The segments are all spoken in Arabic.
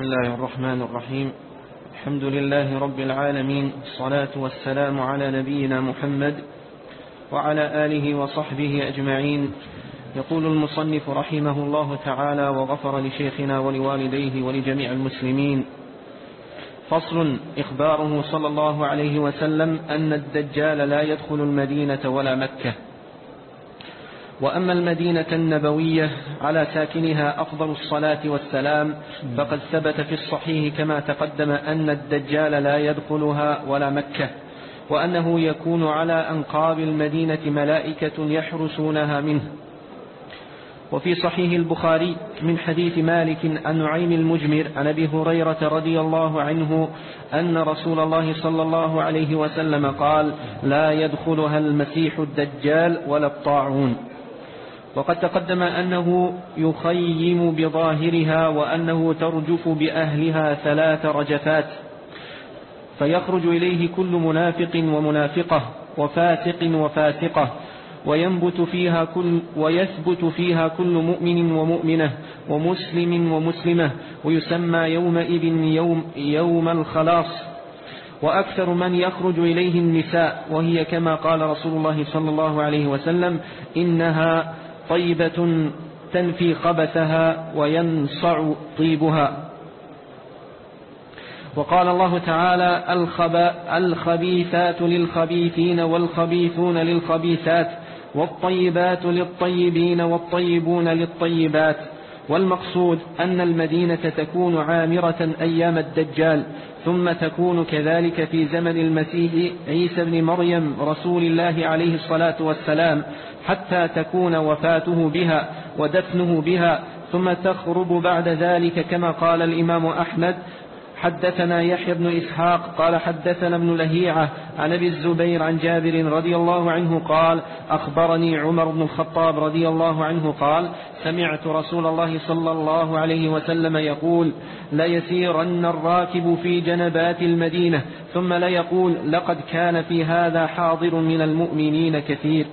بسم الله الرحمن الرحيم. الحمد لله رب العالمين. الصلاة والسلام على نبينا محمد وعلى آله وصحبه أجمعين. يقول المصنف رحمه الله تعالى وغفر لشيخنا ولوالديه ولجميع المسلمين فصل إخباره صلى الله عليه وسلم أن الدجال لا يدخل المدينة ولا مكة. وأما المدينة النبوية على ساكنها أفضل الصلاة والسلام فقد ثبت في الصحيح كما تقدم أن الدجال لا يدخلها ولا مكة وأنه يكون على أنقاب المدينة ملائكة يحرسونها منه. وفي صحيح البخاري من حديث مالك عن نعيم المجمر عن أبي هريرة رضي الله عنه أن رسول الله صلى الله عليه وسلم قال لا يدخلها المسيح الدجال ولا الطاعون. وقد تقدم أنه يخيم بظاهرها وأنه ترجف بأهلها ثلاث رجفات فيخرج إليه كل منافق ومنافقة وفاسق وفاسقة وينبت فيها كل ويثبت فيها كل مؤمن ومؤمنة ومسلم ومسلمة ويسمى يومئذ يوم, يوم الخلاص. وأكثر من يخرج إليه النساء وهي كما قال رسول الله صلى الله عليه وسلم إنها طيبة تنفي خبثها وينصع طيبها. وقال الله تعالى الخبيثات للخبيثين والخبيثون للخبيثات والطيبات للطيبين والطيبون للطيبات. والمقصود أن المدينة تكون عامرة أيام الدجال ثم تكون كذلك في زمن المسيح عيسى بن مريم رسول الله عليه الصلاة والسلام حتى تكون وفاته بها ودفنه بها ثم تخرب بعد ذلك كما قال الإمام أحمد حدثنا يحيى بن إسحاق قال حدثنا ابن لهيعة عن أبي الزبير عن جابر رضي الله عنه قال أخبرني عمر بن الخطاب رضي الله عنه قال سمعت رسول الله صلى الله عليه وسلم يقول ليسيرن الراكب في جنبات المدينة ثم ليقول لقد كان في هذا حاضر من المؤمنين كثير.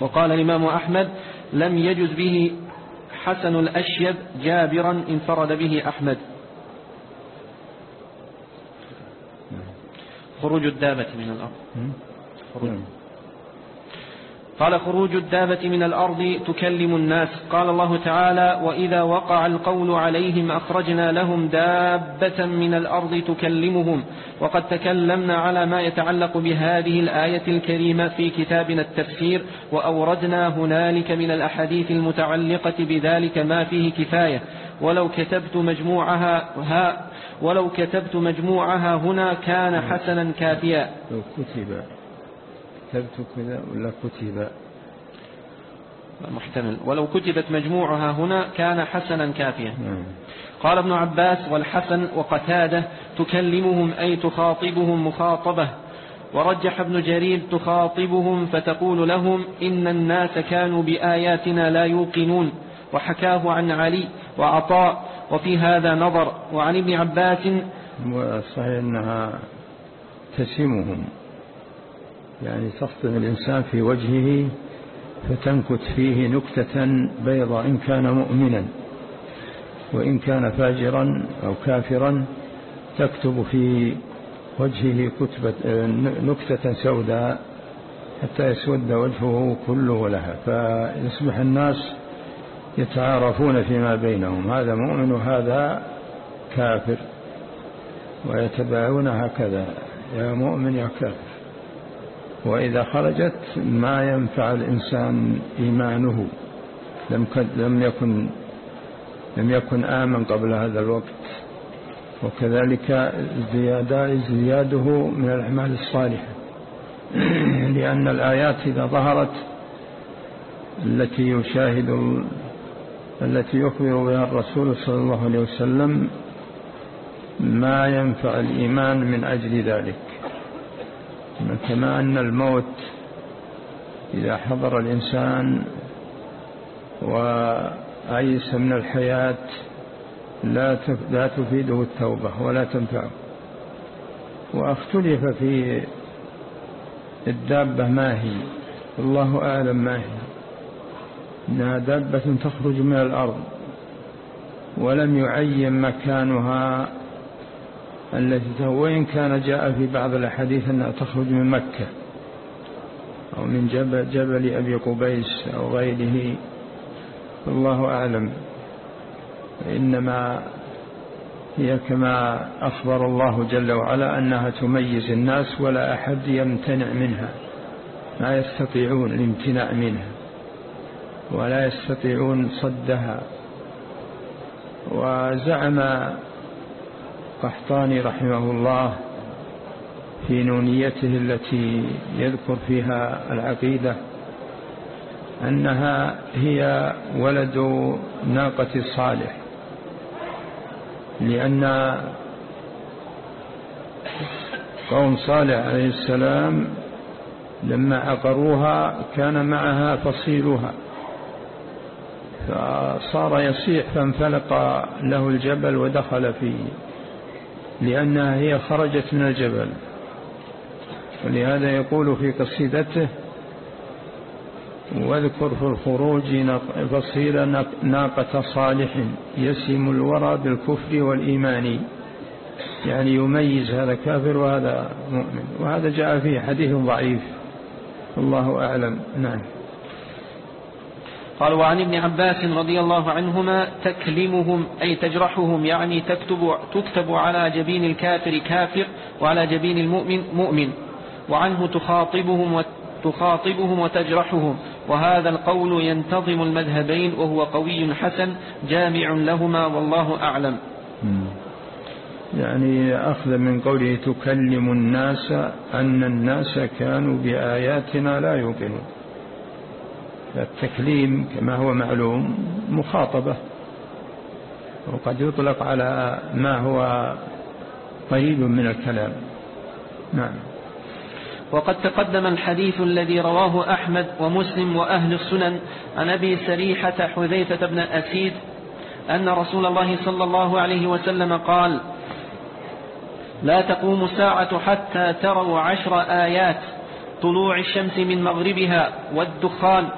وقال الإمام أحمد لم يجز به حسن الأشيب جابرا انفرد به أحمد. خروج الدابة من الأرض. خروج. قال خروج الدابة من الأرض تكلم الناس. قال الله تعالى وإذا وقع القول عليهم أخرجنا لهم دابة من الأرض تكلمهم. وقد تكلمنا على ما يتعلق بهذه الآية الكريمة في كتابنا التفسير. وأوردنا هنالك من الأحاديث المتعلقة بذلك ما فيه كفاية. ولو كتبت مجموعها ها ولو كتبت مجموعها هنا كان حسنا كافيا. لو كتب. كتبت كذا ولا كتب؟ محتمل. ولو كتبت مجموعها هنا كان حسنا كافيا. نعم. قال ابن عباس والحسن وقتاده تكلمهم أي تخاطبهم مخاطبة. ورجح ابن جرير تخاطبهم فتقول لهم إن الناس كانوا بآياتنا لا يوقنون. وحكاه عن علي وعطاء وفي هذا نظر وعن ابن عباس. صحيح أنها تسمهم يعني تفطن الإنسان في وجهه فتنكت فيه نكتة بيضاء إن كان مؤمنا وإن كان فاجرا أو كافرا تكتب في وجهه كتبة نكتة سوداء حتى يسود وجهه كله لها. فيصبح الناس يتعارفون فيما بينهم. هذا مؤمن وهذا كافر. ويتباعون هكذا. يا مؤمن يا كافر. وإذا خرجت ما ينفع الإنسان إيمانه. لم لم يكن لم يكن آمن قبل هذا الوقت. وكذلك زيادة زياده من الأعمال الصالحة. لأن الآيات إذا ظهرت التي يشاهد التي يخبر بها الرسول صلى الله عليه وسلم ما ينفع الإيمان من أجل ذلك. كما أن الموت إذا حضر الإنسان وأيس من الحياة لا تفيده التوبة ولا تنفعه. وأختلف في الدابة ما هي. الله أعلم ما هي. إنها دابة تخرج من الأرض ولم يعين مكانها التي وإن كان جاء في بعض الأحاديث أنها تخرج من مكة أو من جبل, جبل أبي قبيس أو غيره والله أعلم. إنما هي كما أخبر الله جل وعلا أنها تميز الناس ولا أحد يمتنع منها ما يستطيعون الامتناع منها. ولا يستطيعون صدها. وزعم قحطاني رحمه الله في نونيته التي يذكر فيها العقيدة أنها هي ولد ناقة صالح لأن قوم صالح عليه السلام لما عقروها كان معها فصيلها. فصار يصيح فانفلق له الجبل ودخل فيه لأنها هي خرجت من الجبل. ولهذا يقول في قصيدته واذكر في الخروج فصيل ناقة صالح يسم الورى بالكفر والإيمان. يعني يميز هذا كافر وهذا مؤمن وهذا جاء فيه حديث ضعيف. الله أعلم. نعم. قال وعن ابن عباس رضي الله عنهما تكلمهم أي تجرحهم يعني تكتب, تكتب على جبين الكافر كافر وعلى جبين المؤمن مؤمن وعنه تخاطبهم تخاطبهم وتجرحهم وهذا القول ينتظم المذهبين وهو قوي حسن جامع لهما والله أعلم. يعني أخذ من قوله تكلم الناس أن الناس كانوا بآياتنا لا يوقنون. التكليم كما هو معلوم مخاطبة وقد يطلق على ما هو قريب من الكلام. نعم. وقد تقدم الحديث الذي رواه أحمد ومسلم وأهل السنن عن أبي سريحة حذيفة بن أسيد أن رسول الله صلى الله عليه وسلم قال لا تقوم الساعة حتى تروا عشر آيات طلوع الشمس من مغربها والدخان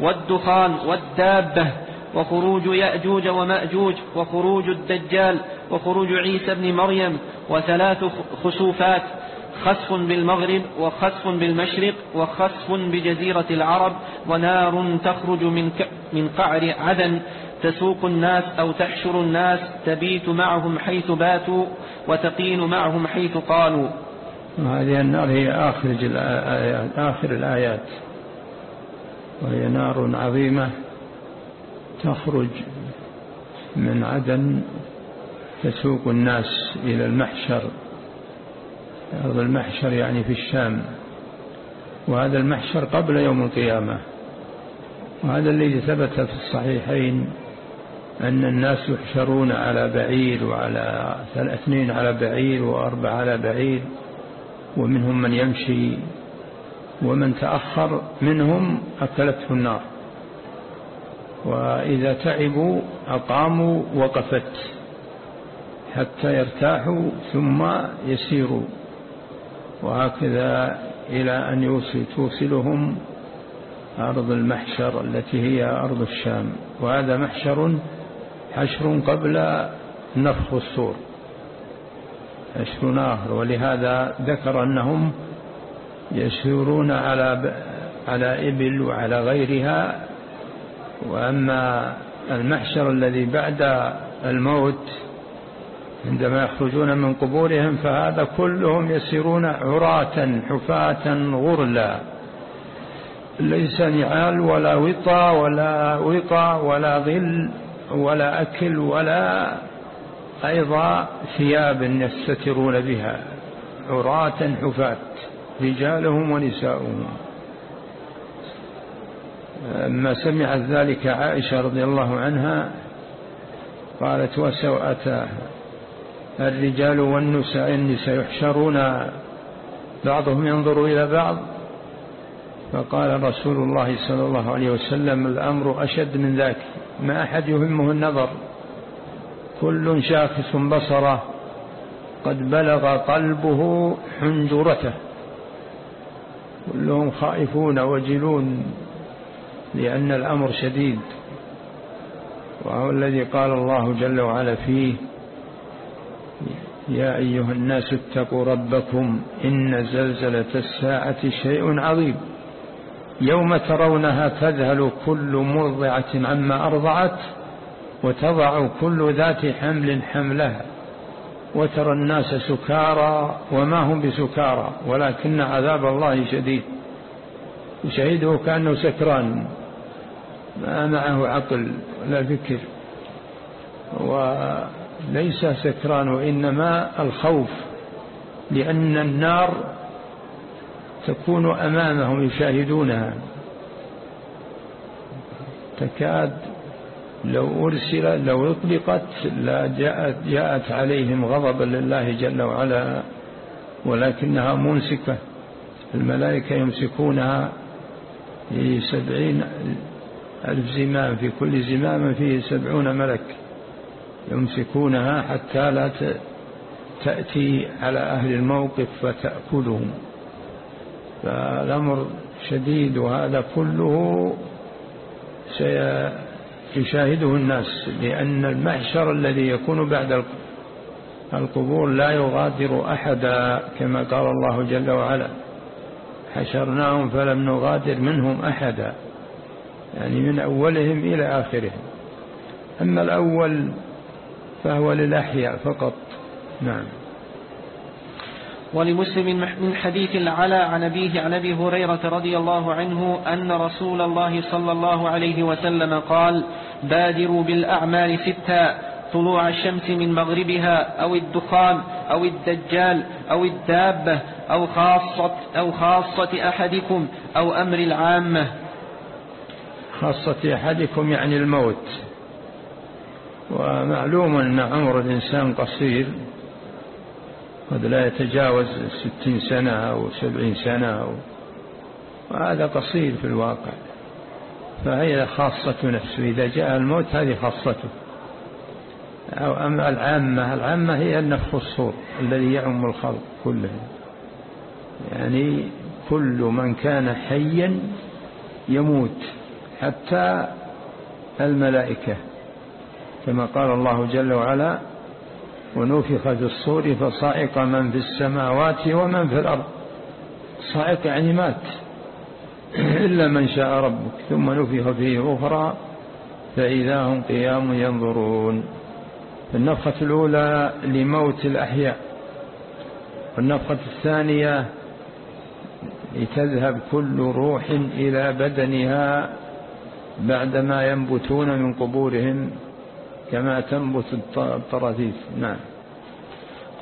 والدخان والدابة وخروج يأجوج ومأجوج وخروج الدجال وخروج عيسى بن مريم وثلاث خسوفات خسف بالمغرب وخسف بالمشرق وخسف بجزيرة العرب ونار تخرج من من قعر عدن تسوق الناس أو تحشر الناس تبيت معهم حيث باتوا وتقين معهم حيث قالوا. هذه النار هي آخر آخر الآيات. وهي نار عظيمة تخرج من عدن تسوق الناس إلى المحشر. أرض المحشر يعني في الشام. وهذا المحشر قبل يوم القيامة. وهذا الذي ثبت في الصحيحين أن الناس يحشرون على بعير وعلى اثنين على بعير وأربع على بعير ومنهم من يمشي ومن تأخر منهم أكلته النار. وإذا تعبوا أقاموا وقفت حتى يرتاحوا ثم يسيروا. وهكذا إلى أن يوصل توصلهم أرض المحشر التي هي أرض الشام. وهذا محشر حشر قبل نفخ الصور. حشر ناهر ولهذا ذكر أنهم يسيرون على على إبل وعلى غيرها. وأما المحشر الذي بعد الموت عندما يخرجون من قبورهم فهذا كلهم يسيرون عراة حفاة غرلا. ليس نعال ولا وطى ولا وطى ولا ظل ولا أكل ولا أيضا ثياب يستترون بها. عراة حفاة. رجالهم ونساؤهم. لما سمعت ذلك عائشة رضي الله عنها قالت وسوأتاه الرجال والنساء النساء يحشرون بعضهم ينظر إلى بعض. فقال رسول الله صلى الله عليه وسلم الأمر أشد من ذاك ما أحد يهمه النظر. كل شاخص بصره قد بلغ قلبه حنجرته. كلهم خائفون وجلون لأن الأمر شديد. وهو الذي قال الله جل وعلا فيه يا أيها الناس اتقوا ربكم إن زلزلة الساعة شيء عظيم. يوم ترونها تذهل كل مرضعة عما أرضعت وتضع كل ذات حمل حملها. وترى الناس سكارى وما هم بسكارى ولكن عذاب الله شديد. يشهده كأنه سكران ما معه عقل ولا فكر. وليس سكران وإنما الخوف لأن النار تكون أمامهم يشاهدونها. تكاد لو أرسل لو أطلقت لا جاءت, جاءت عليهم غضبا لله جل وعلا ولكنها ممسكة. الملائكة يمسكونها في سبعين ألف زمام في كل زمام فيه سبعون ملك يمسكونها حتى لا تأتي على أهل الموقف فتأكلهم. فالأمر شديد وهذا كله سيشاهده الناس لأن المحشر الذي يكون بعد القبور لا يغادر أحدا كما قال الله جل وعلا. حشرناهم فلم نغادر منهم أحدا. يعني من أولهم إلى آخرهم. أما الأول فهو للأحياء فقط. نعم. ولمسلم من حديث العلا عن أبيه عن أبي هريرة رضي الله عنه أن رسول الله صلى الله عليه وسلم قال بادروا بالأعمال ستا طلوع الشمس من مغربها أو الدخان أو الدجال أو الدابة أو خاصة, أو خاصة أحدكم أو أمر العامة. خاصة أحدكم يعني الموت. ومعلوم أن عمر الإنسان قصير. قد لا يتجاوز ستين سنة أو سبعين سنة أو وهذا قصير في الواقع. فهي خاصة نفسه. إذا جاء الموت هذه خاصته. أو أما العامة العامة هي النفخ الصور الذي يعم الخلق كله. يعني كل من كان حيا يموت حتى الملائكة. كما قال الله جل وعلا ونفخ في الصور فصائق من في السماوات ومن في الأرض. صائق يعني مات. إلا من شاء ربك. ثم نفخ فيه أخرى فإذا هم قيام ينظرون. النفخة الأولى لموت الأحياء. والنفخة الثانية لتذهب كل روح إلى بدنها بعدما ينبتون من قبورهم. كما تنبت الطراثيف نعم.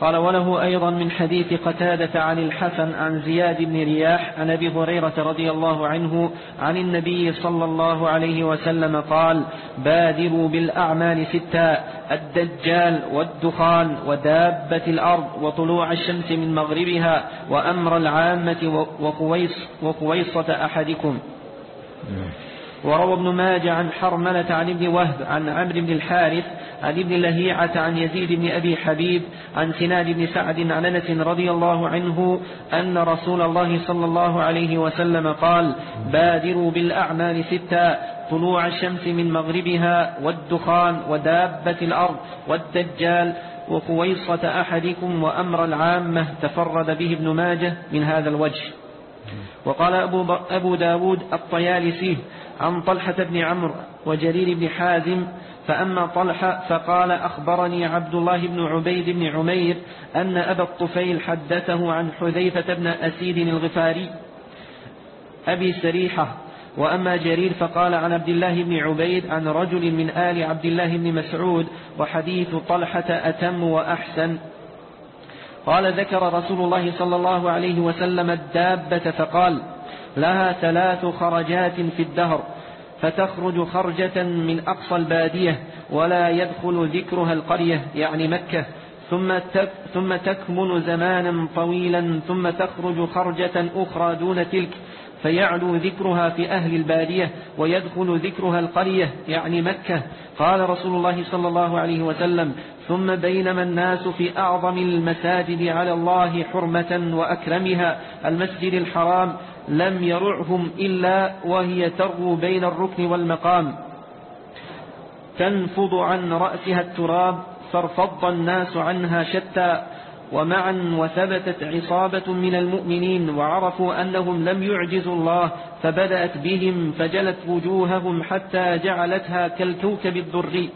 قال وله أيضا من حديث قتادة عن الحسن عن زياد بن رياح عن أبي هريرة رضي الله عنه عن النبي صلى الله عليه وسلم قال بادروا بالأعمال ستا الدجال والدخان ودابة الأرض وطلوع الشمس من مغربها وأمر العامة وقويص وقويصة أحدكم. نعم. وروى ابن ماجه عن حرملة عن ابن وهب عن عمرو بن الحارث عن ابن لهيعة عن يزيد بن أبي حبيب عن سناد بن سعد عن أنس رضي الله عنه أن رسول الله صلى الله عليه وسلم قال بادروا بالأعمال ستا طلوع الشمس من مغربها والدخان ودابة الأرض والدجال وقويصة أحدكم وأمر العامة تفرد به ابن ماجه من هذا الوجه. وقال أبو, أبو داود الطيالسي عن طلحة بن عمرو وجرير بن حازم فأما طلحة فقال أخبرني عبد الله بن عبيد بن عمير أن أبا الطفيل حدثه عن حذيفة بن أسيد الغفاري أبي سريحة. وأما جرير فقال عن عبد الله بن عبيد عن رجل من آل عبد الله بن مسعود وحديث طلحة أتم وأحسن. قال ذكر رسول الله صلى الله عليه وسلم الدابة فقال لها ثلاث خرجات في الدهر فتخرج خرجة من أقصى البادية ولا يدخل ذكرها القرية يعني مكة ثم ثم تكمن زمانا طويلا ثم تخرج خرجة أخرى دون تلك فيعلو ذكرها في أهل البادية ويدخل ذكرها القرية يعني مكة. قال رسول الله صلى الله عليه وسلم ثم بينما الناس في أعظم المساجد على الله حرمة وأكرمها المسجد الحرام لم يرعهم إلا وهي ترغو بين الركن والمقام. تنفض عن رأسها التراب فارفض الناس عنها شتى. ومعا وثبتت عصابة من المؤمنين وعرفوا أنهم لم يعجزوا الله فبدأت بهم فجلت وجوههم حتى جعلتها كالكوكب الدري. وول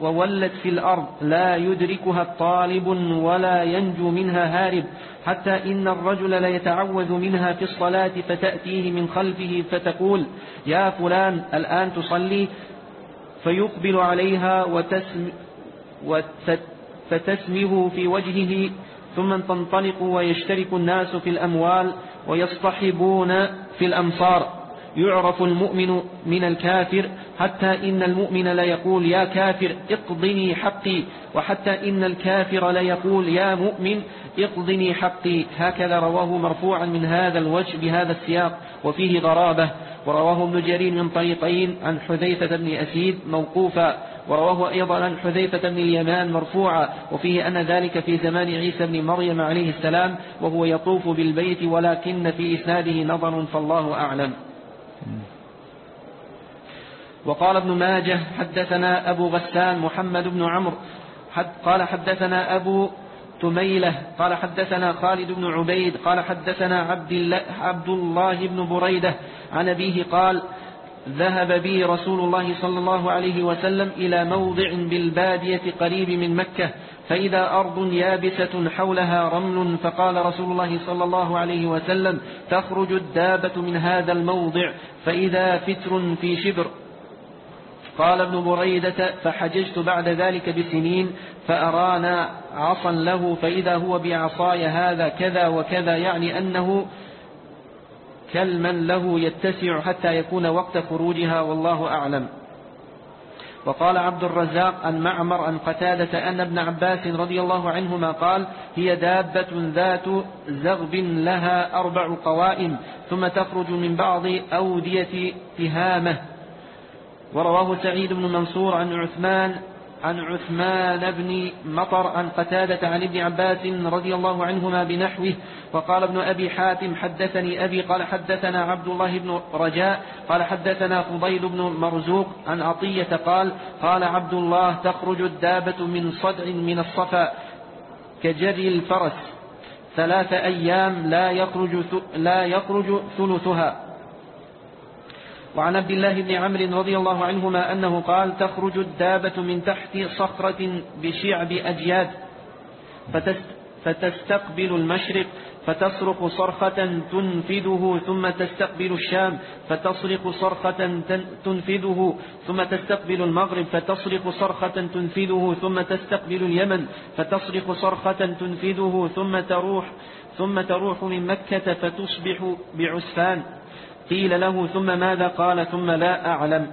وولت في الأرض لا يدركها الطالب ولا ينجو منها هارب حتى إن الرجل ليتعوذ منها في الصلاة فتأتيه من خلفه فتقول يا فلان الآن تصلي فيقبل عليها وتسم فتسمه في وجهه ثم تنطلق ويشترك الناس في الأموال ويصطحبون في الأمصار. يعرف المؤمن من الكافر حتى إن المؤمن ليقول يا كافر اقضني حقي وحتى إن الكافر ليقول يا مؤمن اقضني حقي. هكذا رواه مرفوعا من هذا الوجه بهذا السياق وفيه غرابة. ورواه ابن جرير من طريقين عن حذيفة بن أسيد موقوفا. ورواه أيضا عن حذيفة بن اليمان مرفوعا. وفيه أن ذلك في زمان عيسى بن مريم عليه السلام وهو يطوف بالبيت ولكن في إسناده نظر فالله أعلم. وقال ابن ماجه حدثنا أبو غسان محمد بن عمرو حد قال حدثنا أبو تميلة قال حدثنا خالد بن عبيد قال حدثنا عبد الله, عبد الله بن بريدة عن أبيه قال ذهب بي رسول الله صلى الله عليه وسلم إلى موضع بالبادية قريب من مكة فإذا أرض يابسة حولها رمل فقال رسول الله صلى الله عليه وسلم تخرج الدابة من هذا الموضع فإذا فتر في شبر. قال ابن بريدة فحججت بعد ذلك بسنين فأرانا عصا له فإذا هو بعصاي هذا كذا وكذا يعني أنه كلما له يتسع حتى يكون وقت خروجها والله أعلم. وقال عبد الرزاق عن معمر عن قتادة أن ابن عباس رضي الله عنهما قال هي دابة ذات زغب لها أربع قوائم ثم تخرج من بعض أودية تهامة ورواه سعيد بن منصور عن عثمان عن عثمان بن مطر عن قتادة عن ابن عباس رضي الله عنهما بنحوه وقال ابن أبي حاتم حدثني أبي قال حدثنا عبد الله بن رجاء قال حدثنا فضيل بن مرزوق عن عطية قال قال عبد الله تخرج الدابة من صدع من الصفا كجري الفرس ثلاث أيام لا يخرج, لا يخرج ثلثها. وعن عبد الله بن عمرو رضي الله عنهما أنه قال تخرج الدابة من تحت صخرة بشعب أجياد فتستقبل المشرق فتصرخ صرخة تنفذه ثم تستقبل الشام فتصرخ صرخة تنفذه ثم تستقبل المغرب فتصرخ صرخة تنفذه ثم تستقبل اليمن فتصرخ صرخة تنفذه ثم تروح ثم تروح من مكة فتصبح بعسفان. قيل له ثم ماذا قال؟ ثم لا أعلم.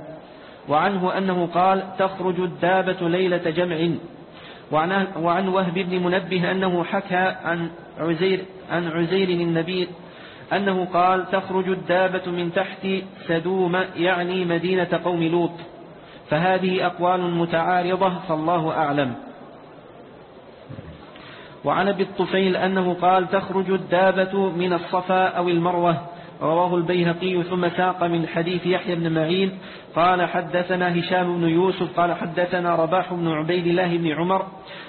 وعنه أنه قال تخرج الدابة ليلة جمع. وعن, وعن وهب بن منبه أنه حكى عن عزير, عن عزير النبي أنه قال تخرج الدابة من تحت سدوم يعني مدينة قوم لوط. فهذه أقوال متعارضة فالله أعلم. وعن أبي الطفيل أنه قال تخرج الدابة من الصفا أو المروة. رواه البيهقي ثم ساق من حديث يحيى بن معين قال حدثنا هشام بن يوسف قال حدثنا رباح بن عبيد الله بن عمر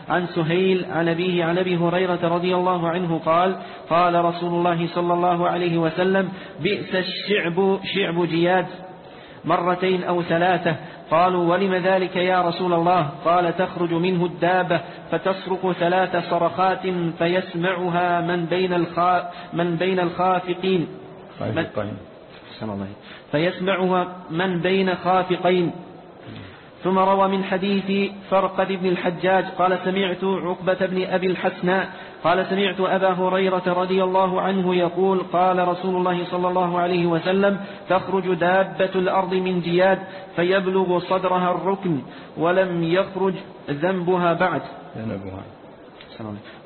عن سهيل عن أبيه عن أبي هريرة رضي الله عنه قال قال رسول الله صلى الله عليه وسلم بئس الشعب شعب جياد مرتين أو ثلاثة. قالوا ولم ذلك يا رسول الله؟ قال تخرج منه الدابة فتصرخ ثلاث صرخات فيسمعها من بين, الخا من بين الخافقين. خافقين فيسمعها من بين خافقين. ثم روى من حديث فرقد بن الحجاج قال سمعت عقبة بن أبي الحسناء قال سمعت أبا هريرة رضي الله عنه يقول قال رسول الله صلى الله عليه وسلم تخرج دابة الأرض من جياد فيبلغ صدرها الركن ولم يخرج ذنبها بعد. ذنبها.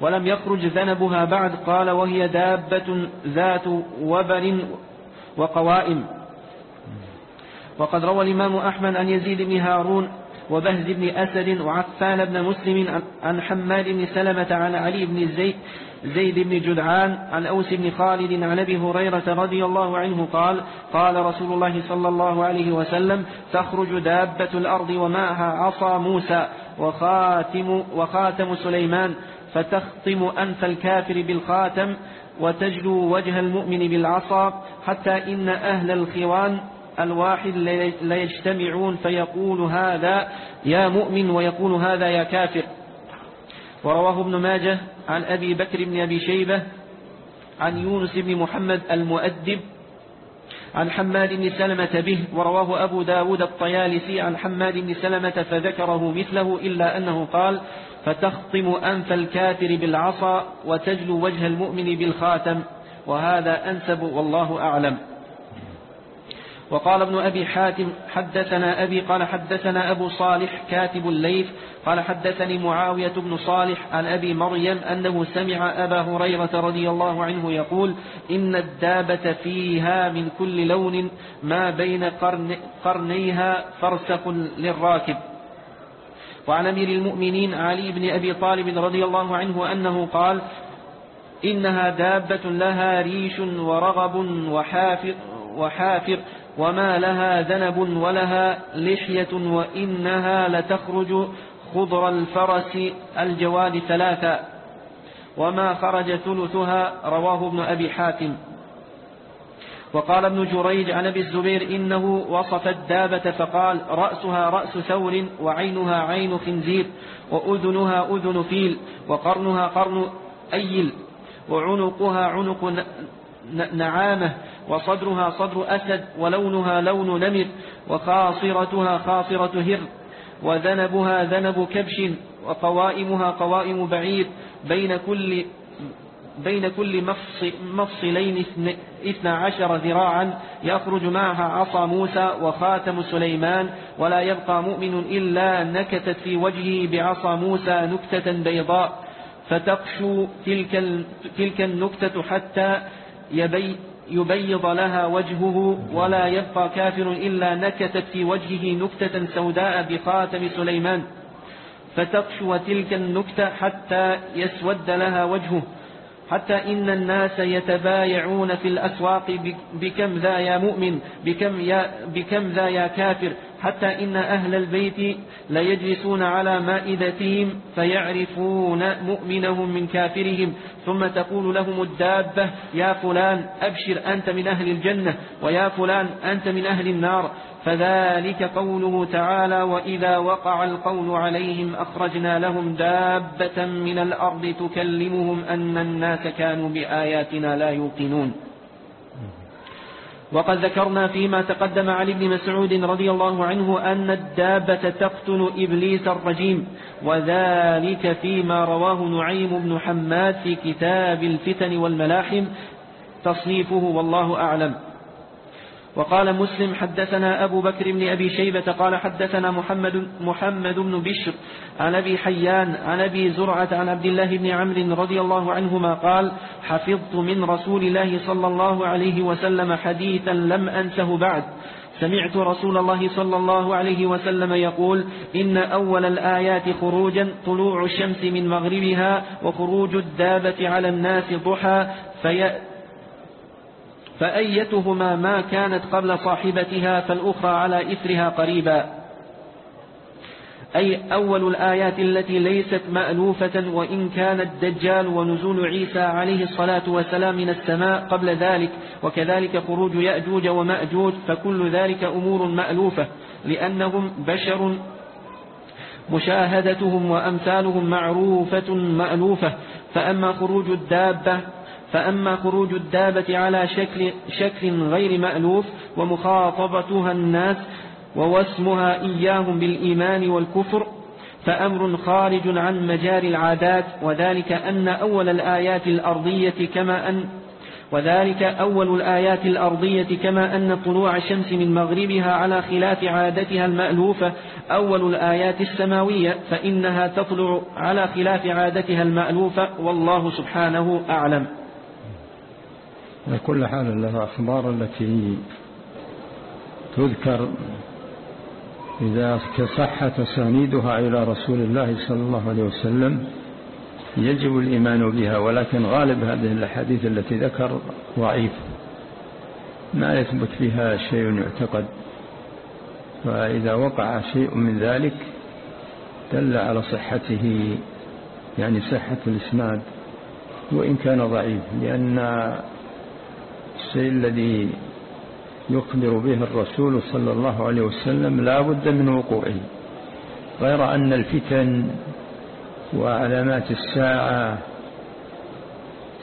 ولم يخرج ذنبها بعد قال وهي دابة ذات وبر وقوائم. وقد روى الإمام أحمد عن يزيد بن هارون وبهز بن أسد وعفان بن مسلم عن حماد بن سلمة عن علي بن زيد زيد بن جدعان عن أوس بن خالد عن أبي هريرة رضي الله عنه قال قال رسول الله صلى الله عليه وسلم تخرج دابة الأرض ومعها عصا موسى وخاتم, وخاتم سليمان. فتختم أنف الكافر بالخاتم وتجلو وجه المؤمن بالعصا حتى إن أهل الخوان الواحد ليجتمعون فيقول هذا يا مؤمن ويقول هذا يا كافر. ورواه ابن ماجه عن أبي بكر بن أبي شيبة عن يونس بن محمد المؤدب عن حماد بن سلمة به ورواه أبو داود الطيالسي عن حماد بن سلمة فذكره مثله إلا أنه قال فتخطم أنف الكافر بالعصا وتجلو وجه المؤمن بالخاتم وهذا أنسب والله أعلم. وقال ابن أبي حاتم حدثنا أبي قال حدثنا أبو صالح كاتب الليث قال حدثني معاوية بن صالح عن أبي مريم أنه سمع أبا هريرة رضي الله عنه يقول إن الدابة فيها من كل لون ما بين قرن قرنيها فرسخ للراكب. وعن أمير المؤمنين علي بن أبي طالب رضي الله عنه أنه قال إنها دابة لها ريش ورغب وحافر, وحافر وما لها ذنب ولها لحية وإنها لتخرج خضر الفرس الجواد ثلاثا وما خرج ثلثها رواه ابن أبي حاتم. وقال ابن جريج عن أبي الزبير إنه وصف الدابة فقال رأسها رأس ثور وعينها عين خنزير وأذنها أذن فيل وقرنها قرن أيل وعنقها عنق نعامة وصدرها صدر أسد ولونها لون نمر وخاصرتها خاصرة هر وذنبها ذنب كبش وقوائمها قوائم بعير بين كل بين كل مفصلين اثنا عشر ذراعا يخرج معها عصا موسى وخاتم سليمان ولا يبقى مؤمن إلا نكتت في وجهه بعصا موسى نكتة بيضاء فتقشو تلك, تلك النكتة حتى يبي يبيض لها وجهه ولا يبقى كافر إلا نكتت في وجهه نكتة سوداء بخاتم سليمان فتفشو تلك النكتة حتى يسود لها وجهه حتى إن الناس يتبايعون في الأسواق بكم ذا يا مؤمن بكم, يا بكم ذا يا كافر. حتى إن أهل البيت ليجلسون على مائدتهم فيعرفون مؤمنهم من كافرهم. ثم تقول لهم الدابة يا فلان أبشر أنت من أهل الجنة ويا فلان أنت من أهل النار. فذلك قوله تعالى وإذا وقع القول عليهم أخرجنا لهم دابة من الأرض تكلمهم أن الناس كانوا بآياتنا لا يوقنون. وقد ذكرنا فيما تقدم عن ابن مسعود رضي الله عنه أن الدابة تقتل إبليس الرجيم وذلك فيما رواه نعيم بن حماد في كتاب الفتن والملاحم تصنيفه والله أعلم. وقال مسلم حدثنا أبو بكر بن أبي شيبة قال حدثنا محمد, محمد بن بشر عن أبي حيان عن أبي زرعة عن عبد الله بن عمرو رضي الله عنهما قال حفظت من رسول الله صلى الله عليه وسلم حديثا لم أنسه بعد. سمعت رسول الله صلى الله عليه وسلم يقول إن أول الآيات خروجا طلوع الشمس من مغربها وخروج الدابة على الناس ضحى فيأتي فأيتهما ما كانت قبل صاحبتها فالأخرى على إثرها قريبا. أي أول الآيات التي ليست مألوفة وإن كان الدجال ونزول عيسى عليه الصلاة والسلام من السماء قبل ذلك وكذلك خروج يأجوج ومأجوج فكل ذلك أمور مألوفة لأنهم بشر مشاهدتهم وأمثالهم معروفة مألوفة. فأما خروج الدابة فأما خروج الدابة على شكل, شكل غير مألوف ومخاطبتها الناس ووسمها إياهم بالإيمان والكفر فأمر خارج عن مجال العادات وذلك أن أول الآيات الأرضية كما أن وذلك أول الآيات الأرضية كما أن طلوع الشمس من مغربها على خلاف عادتها المألوفة أول الآيات السماوية فإنها تطلع على خلاف عادتها المألوفة والله سبحانه أعلم. على كل حال الأخبار التي تذكر إذا صحت أسانيدها إلى رسول الله صلى الله عليه وسلم يجب الإيمان بها ولكن غالب هذه الأحاديث التي ذكر ضعيف. ما يثبت فيها شيء يعتقد. فإذا وقع شيء من ذلك دل على صحته يعني صحة الإسناد. وإن كان ضعيف لأن الشيء الذي يخبر به الرسول صلى الله عليه وسلم لا بد من وقوعه. غير أن الفتن وعلامات الساعة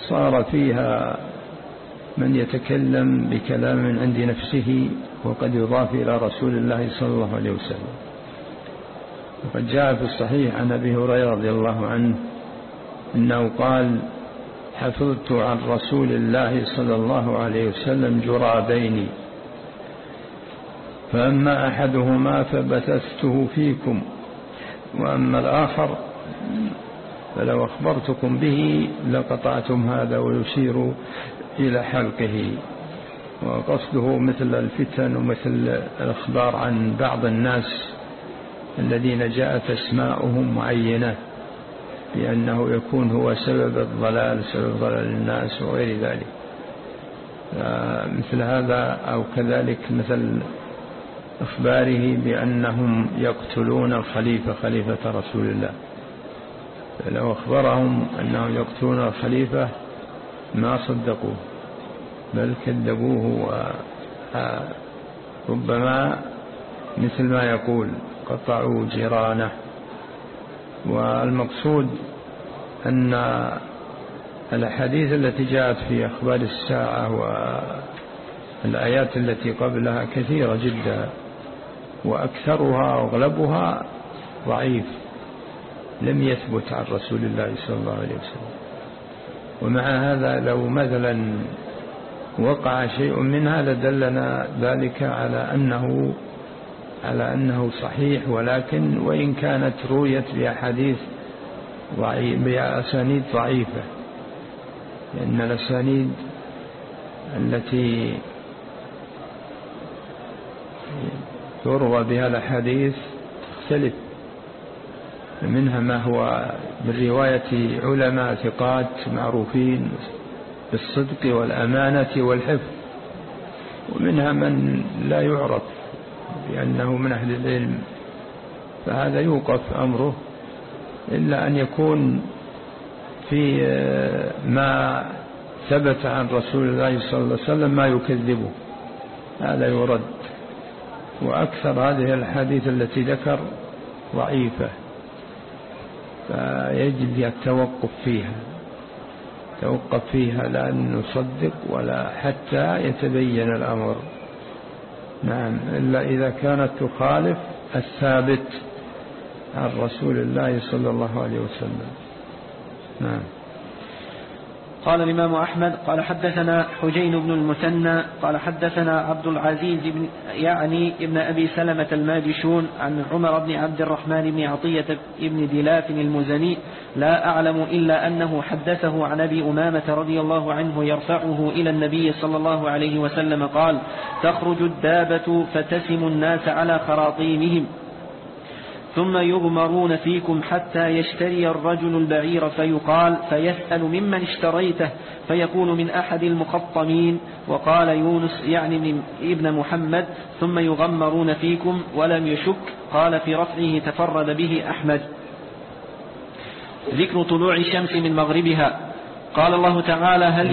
صار فيها من يتكلم بكلام من عند نفسه وقد يضاف إلى رسول الله صلى الله عليه وسلم. وقد جاء في الصحيح عن أبي هريرة رضي الله عنه إنه قال حفظت عن رسول الله صلى الله عليه وسلم جرابين. فأما أحدهما فبثثته فيكم وأما الآخر فلو أخبرتكم به لقطعتم هذا ويشير إلى حلقه. وقصده مثل الفتن ومثل الأخبار عن بعض الناس الذين جاءت أسماؤهم معينة. بأنه يكون هو سبب الضلال سبب ضلال الناس وغير ذلك. مثل هذا أو كذلك مثل إخباره بأنهم يقتلون الخليفة خليفة رسول الله. لو أخبرهم أنهم يقتلون الخليفة ما صدقوه بل كذبوه. وربما مثل ما يقول قطعوا جيرانه. والمقصود أن الأحاديث التي جاءت في أخبار الساعة والآيات التي قبلها كثيرة جدا وأكثرها وأغلبها ضعيف لم يثبت عن رسول الله صلى الله عليه وسلم. ومع هذا لو مثلا وقع شيء منها لدلنا ذلك على أنه على أنه صحيح ولكن وإن كانت رويت بأحاديث بأسانيد ضعيفة لأن الأسانيد التي يروى بها الأحاديث تختلف منها ما هو من رواية علماء ثقات معروفين بالصدق والأمانة والحفظ ومنها من لا يعرف بأنه من أهل العلم فهذا يوقف أمره إلا أن يكون في ما ثبت عن رسول الله صلى الله عليه وسلم ما يكذبه. هذا يرد. وأكثر هذه الحديث التي ذكر ضعيفة فيجب التوقف فيها. توقف فيها لا نصدق ولا حتى يتبين الأمر. نعم إلا إذا كانت تخالف الثابت عن رسول الله صلى الله عليه وسلم. نعم. قال الإمام أحمد قال حدثنا حجين بن المثنى قال حدثنا عبد العزيز بن يعني ابن أبي سلمة الماجشون عن عمر بن عبد الرحمن بن عطية بن دلاف المزني لا أعلم إلا أنه حدثه عن أبي أمامة رضي الله عنه يرفعه إلى النبي صلى الله عليه وسلم قال تخرج الدابة فتسم الناس على خراطيمهم. ثم يغمرون فيكم حتى يشتري الرجل البعير فيقال فيسأل ممن اشتريته فيقول من أحد المخطمين وقال يونس يعني من ابن محمد ثم يغمرون فيكم ولم يشك قال في رفعه تفرد به أحمد. ذكر طلوع الشمس من مغربها. قال الله تعالى هل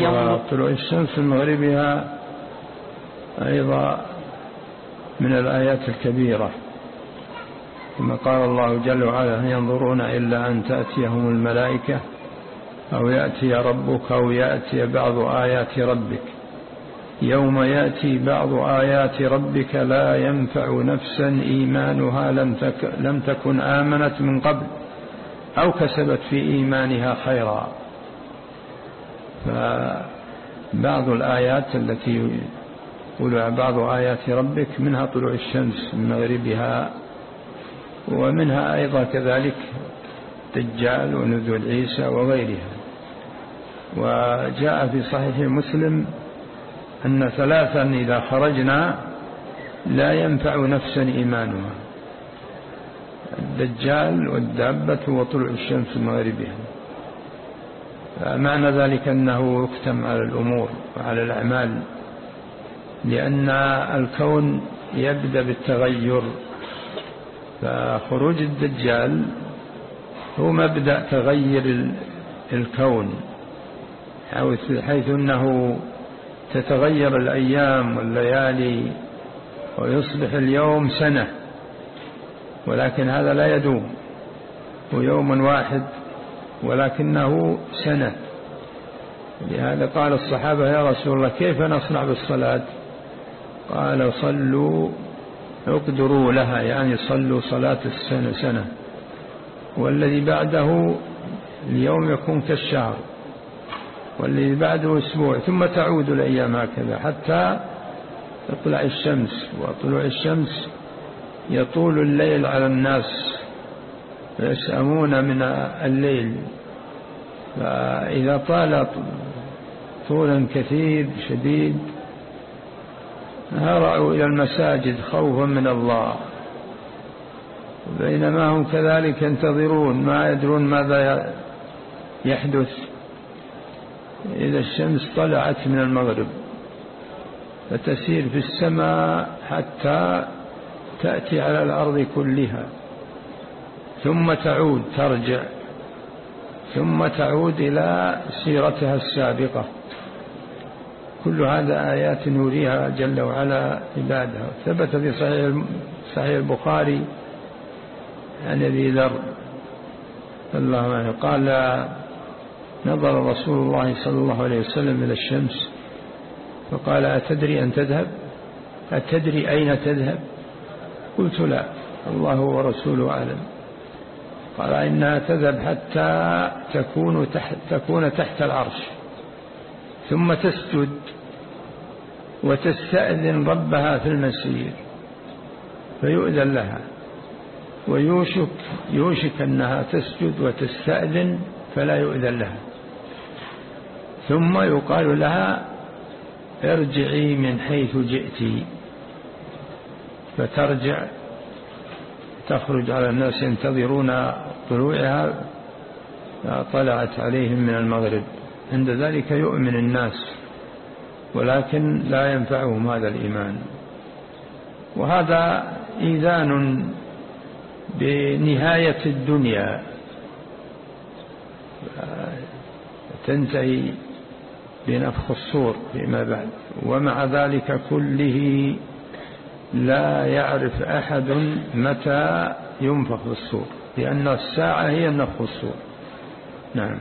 طلوع الشمس من مغربها أيضا من الآيات الكبيرة. كما قال الله جل وعلا هل ينظرون إلا أن تأتيهم الملائكة أو يأتي ربك أو يأتي بعض آيات ربك؟ يوم يأتي بعض آيات ربك لا ينفع نفسا إيمانها لم, تك لم تكن آمنت من قبل أو كسبت في إيمانها خيرا. فبعض الآيات التي يقول بعض آيات ربك منها طلوع الشمس من مغربها ومنها أيضا كذلك دجال ونزول عيسى وغيرها. وجاء في صحيح مسلم أن ثلاثا إذا خرجنا لا ينفع نفسا إيمانها. الدجال والدابة وطلوع الشمس مغربها معنى ذلك أنه يختم على الأمور وعلى الأعمال لأن الكون يبدأ بالتغير. فخروج الدجال هو مبدأ تغير الكون حيث أنه تتغير الأيام والليالي ويصبح اليوم سنة ولكن هذا لا يدوم هو يوم واحد ولكنه سنة. لهذا قال الصحابة يا رسول الله كيف نصنع بالصلاة؟ قال صلوا اقدروا لها يعني صلوا صلاة السنة سنة. والذي بعده اليوم يكون كالشهر والذي بعده أسبوع ثم تعود الأيام هكذا حتى تطلع الشمس. وطلوع الشمس يطول الليل على الناس فيسأمون من الليل. فإذا طال طولا كثير شديد هرعوا إلى المساجد خوفا من الله. بينما هم كذلك ينتظرون ما يدرون ماذا يحدث. إذا الشمس طلعت من المغرب فتسير في السماء حتى تأتي على الأرض كلها. ثم تعود ترجع. ثم تعود إلى سيرتها السابقة. كل هذا آيات نوريها جل وعلا عبادها. ثبت في صحيح صحيح البخاري عن أبي ذر الله عنه. قال نظر رسول الله صلى الله عليه وسلم إلى الشمس فقال أتدري أن تذهب؟ أتدري أين تذهب؟ قلت لا الله ورسوله أعلم. قال إنها تذهب حتى تكون تحت, تكون تحت العرش ثم تسجد. وتستأذن ربها في المسير فيؤذن لها. ويوشك يوشك أنها تسجد وتستأذن فلا يؤذن لها. ثم يقال لها ارجعي من حيث جئت. فترجع تخرج على الناس ينتظرون طلوعها طلعت عليهم من المغرب. عند ذلك يؤمن الناس. ولكن لا ينفعهم هذا الإيمان. وهذا إيذان بنهاية الدنيا. تنتهي بنفخ الصور فيما بعد. ومع ذلك كله لا يعرف أحد متى ينفخ الصور لأن الساعة هي النفخ الصور. نعم.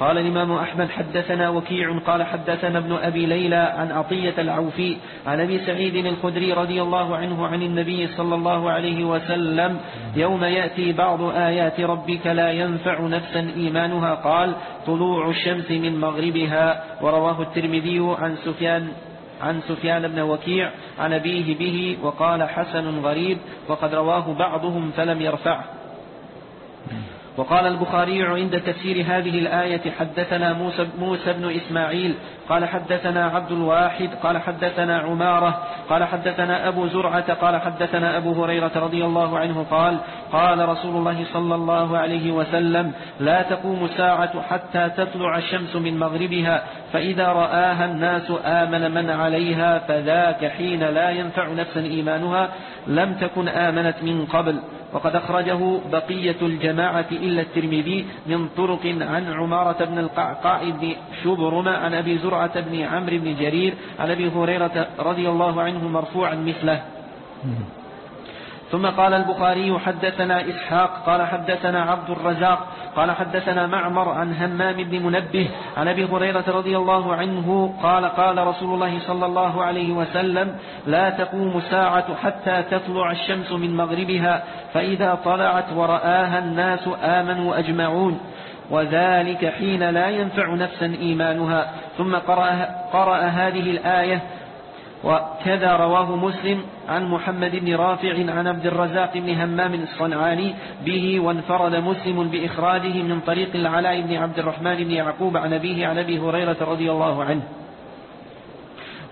قال الإمام أحمد حدثنا وكيع قال حدثنا ابن أبي ليلى عن عطية العوفي عن أبي سعيد الخدري رضي الله عنه عن النبي صلى الله عليه وسلم يوم يأتي بعض آيات ربك لا ينفع نفسا إيمانها قال طلوع الشمس من مغربها ورواه الترمذي عن سفيان عن سفيان بن وكيع عن أبيه به وقال حسن غريب وقد رواه بعضهم فلم يرفعه وقال البخاري عند تفسير هذه الآية حدثنا موسى, موسى بن إسماعيل قال حدثنا عبد الواحد قال حدثنا عمارة قال حدثنا أبو زرعة قال حدثنا أبو هريرة رضي الله عنه قال قال رسول الله صلى الله عليه وسلم لا تقوم الساعة حتى تطلع الشمس من مغربها فإذا رآها الناس آمن من عليها فذاك حين لا ينفع نفسا إيمانها لم تكن آمنت من قبل. وقد أخرجه بقية الجماعة إلا الترمذي من طرق عن عمارة بن القعقاع بن شبرم عن أبي زرعة بن عمرو بن جرير عن أبي هريرة رضي الله عنه مرفوعا مثله. ثم قال البخاري حدثنا إسحاق قال حدثنا عبد الرزاق قال حدثنا معمر عن همام بن منبه عن أبي هريرة رضي الله عنه قال قال رسول الله صلى الله عليه وسلم لا تقوم الساعة حتى تطلع الشمس من مغربها فإذا طلعت ورآها الناس آمنوا أجمعون. وذلك حين لا ينفع نفسا إيمانها. ثم قرأ, قرأ هذه الآية وكذا رواه مسلم عن محمد بن رافع عن عبد الرزاق بن همام الصنعاني به وانفرد مسلم بإخراجه من طريق العلاء بن عبد الرحمن بن يعقوب عن أبيه عن أبي هريرة رضي الله عنه.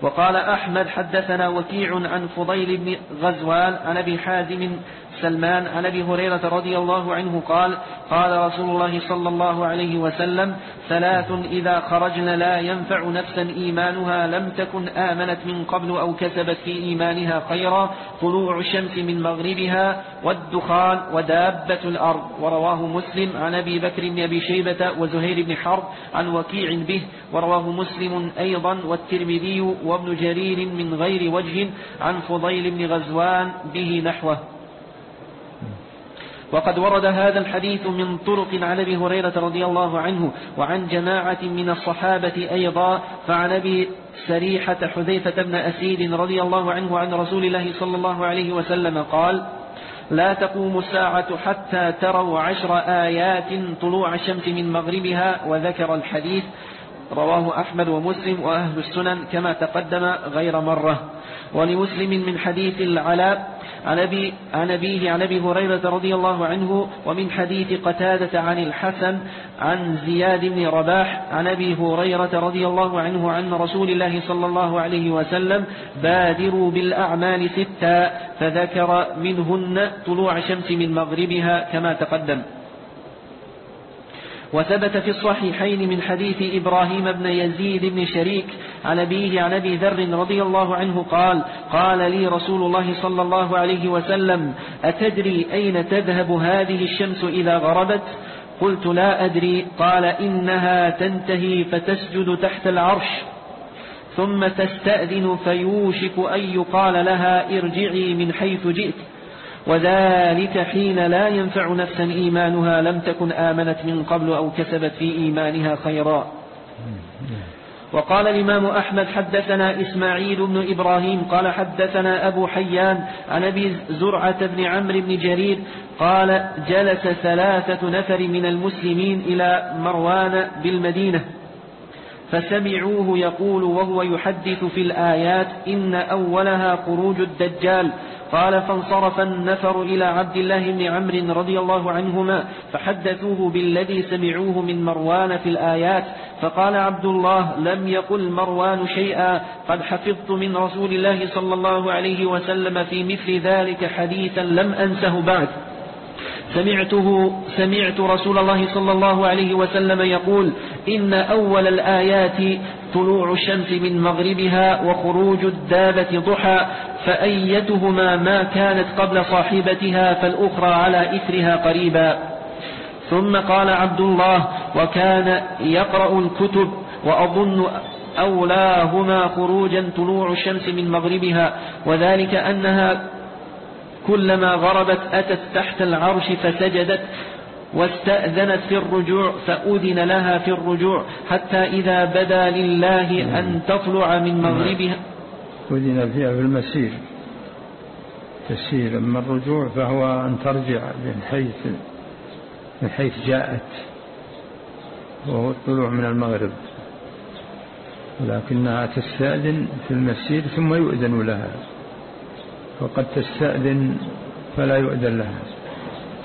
وقال أحمد حدثنا وكيع عن فضيل بن غزوان عن أبي حازم سلمان عن أبي هريرة رضي الله عنه قال قال رسول الله صلى الله عليه وسلم ثلاث إذا خرجن لا ينفع نفسا إيمانها لم تكن آمنت من قبل أو كسبت في إيمانها خيرا طلوع الشمس من مغربها والدخان ودابة الأرض. ورواه مسلم عن أبي بكر بن أبي شيبة وزهير بن حرب عن وكيع به. ورواه مسلم أيضا والترمذي وابن جرير من غير وجه عن فضيل بن غزوان به نحوه. وقد ورد هذا الحديث من طرق عن أبي هريرة رضي الله عنه وعن جماعة من الصحابة أيضا فعن أبي سريحة حذيفة بن اسيد رضي الله عنه عن رسول الله صلى الله عليه وسلم قال لا تقوم الساعة حتى تروا عشر آيات طلوع الشمس من مغربها وذكر الحديث. رواه أحمد ومسلم وأهل السنن كما تقدم غير مرة. ولمسلم من حديث العلاء عن أبي عن أبيه عن أبي هريرة رضي الله عنه ومن حديث قتادة عن الحسن عن زياد بن رباح عن أبي هريرة رضي الله عنه عن رسول الله صلى الله عليه وسلم بادروا بالأعمال ستا فذكر منهن طلوع شمس من مغربها كما تقدم. وثبت في الصحيحين من حديث إبراهيم بن يزيد بن شريك عن أبيه عن أبي ذر رضي الله عنه قال قال لي رسول الله صلى الله عليه وسلم أتدري أين تذهب هذه الشمس إذا غربت؟ قلت لا أدري. قال إنها تنتهي فتسجد تحت العرش. ثم تستأذن فيوشك أن يقال لها ارجعي من حيث جئت. وذلك حين لا ينفع نفسا إيمانها لم تكن آمنت من قبل أو كسبت في إيمانها خيرا. وقال الإمام أحمد حدثنا إسماعيل بن إبراهيم قال حدثنا أبو حيان عن أبي زرعة بن عمرو بن جرير قال جلس ثلاثة نفر من المسلمين إلى مروان بالمدينة فسمعوه يقول وهو يحدث في الآيات إن أولها خروج الدجال قال فانصرف النفر إلى عبد الله بن عمرو رضي الله عنهما فحدثوه بالذي سمعوه من مروان في الآيات فقال عبد الله لم يقل مروان شيئا قد حفظت من رسول الله صلى الله عليه وسلم في مثل ذلك حديثا لم أنسه بعد. سمعته سمعت رسول الله صلى الله عليه وسلم يقول إن أول الآيات طلوع الشمس من مغربها وخروج الدابة ضحى فأيتهما ما كانت قبل صاحبتها فالأخرى على إثرها قريبا. ثم قال عبد الله وكان يقرأ الكتب وأظن أولاهما خروجا طلوع الشمس من مغربها وذلك أنها كلما غربت أتت تحت العرش فسجدت واستأذنت في الرجوع فأذن لها في الرجوع حتى إذا بدا لله أن تطلع من مغربها. أذن فيها في المسير. تسير أما الرجوع فهو أن ترجع من حيث من حيث جاءت. وهو الطلوع من المغرب. ولكنها تستأذن في المسير ثم يؤذن لها. وقد تستأذن فلا يؤذن لها.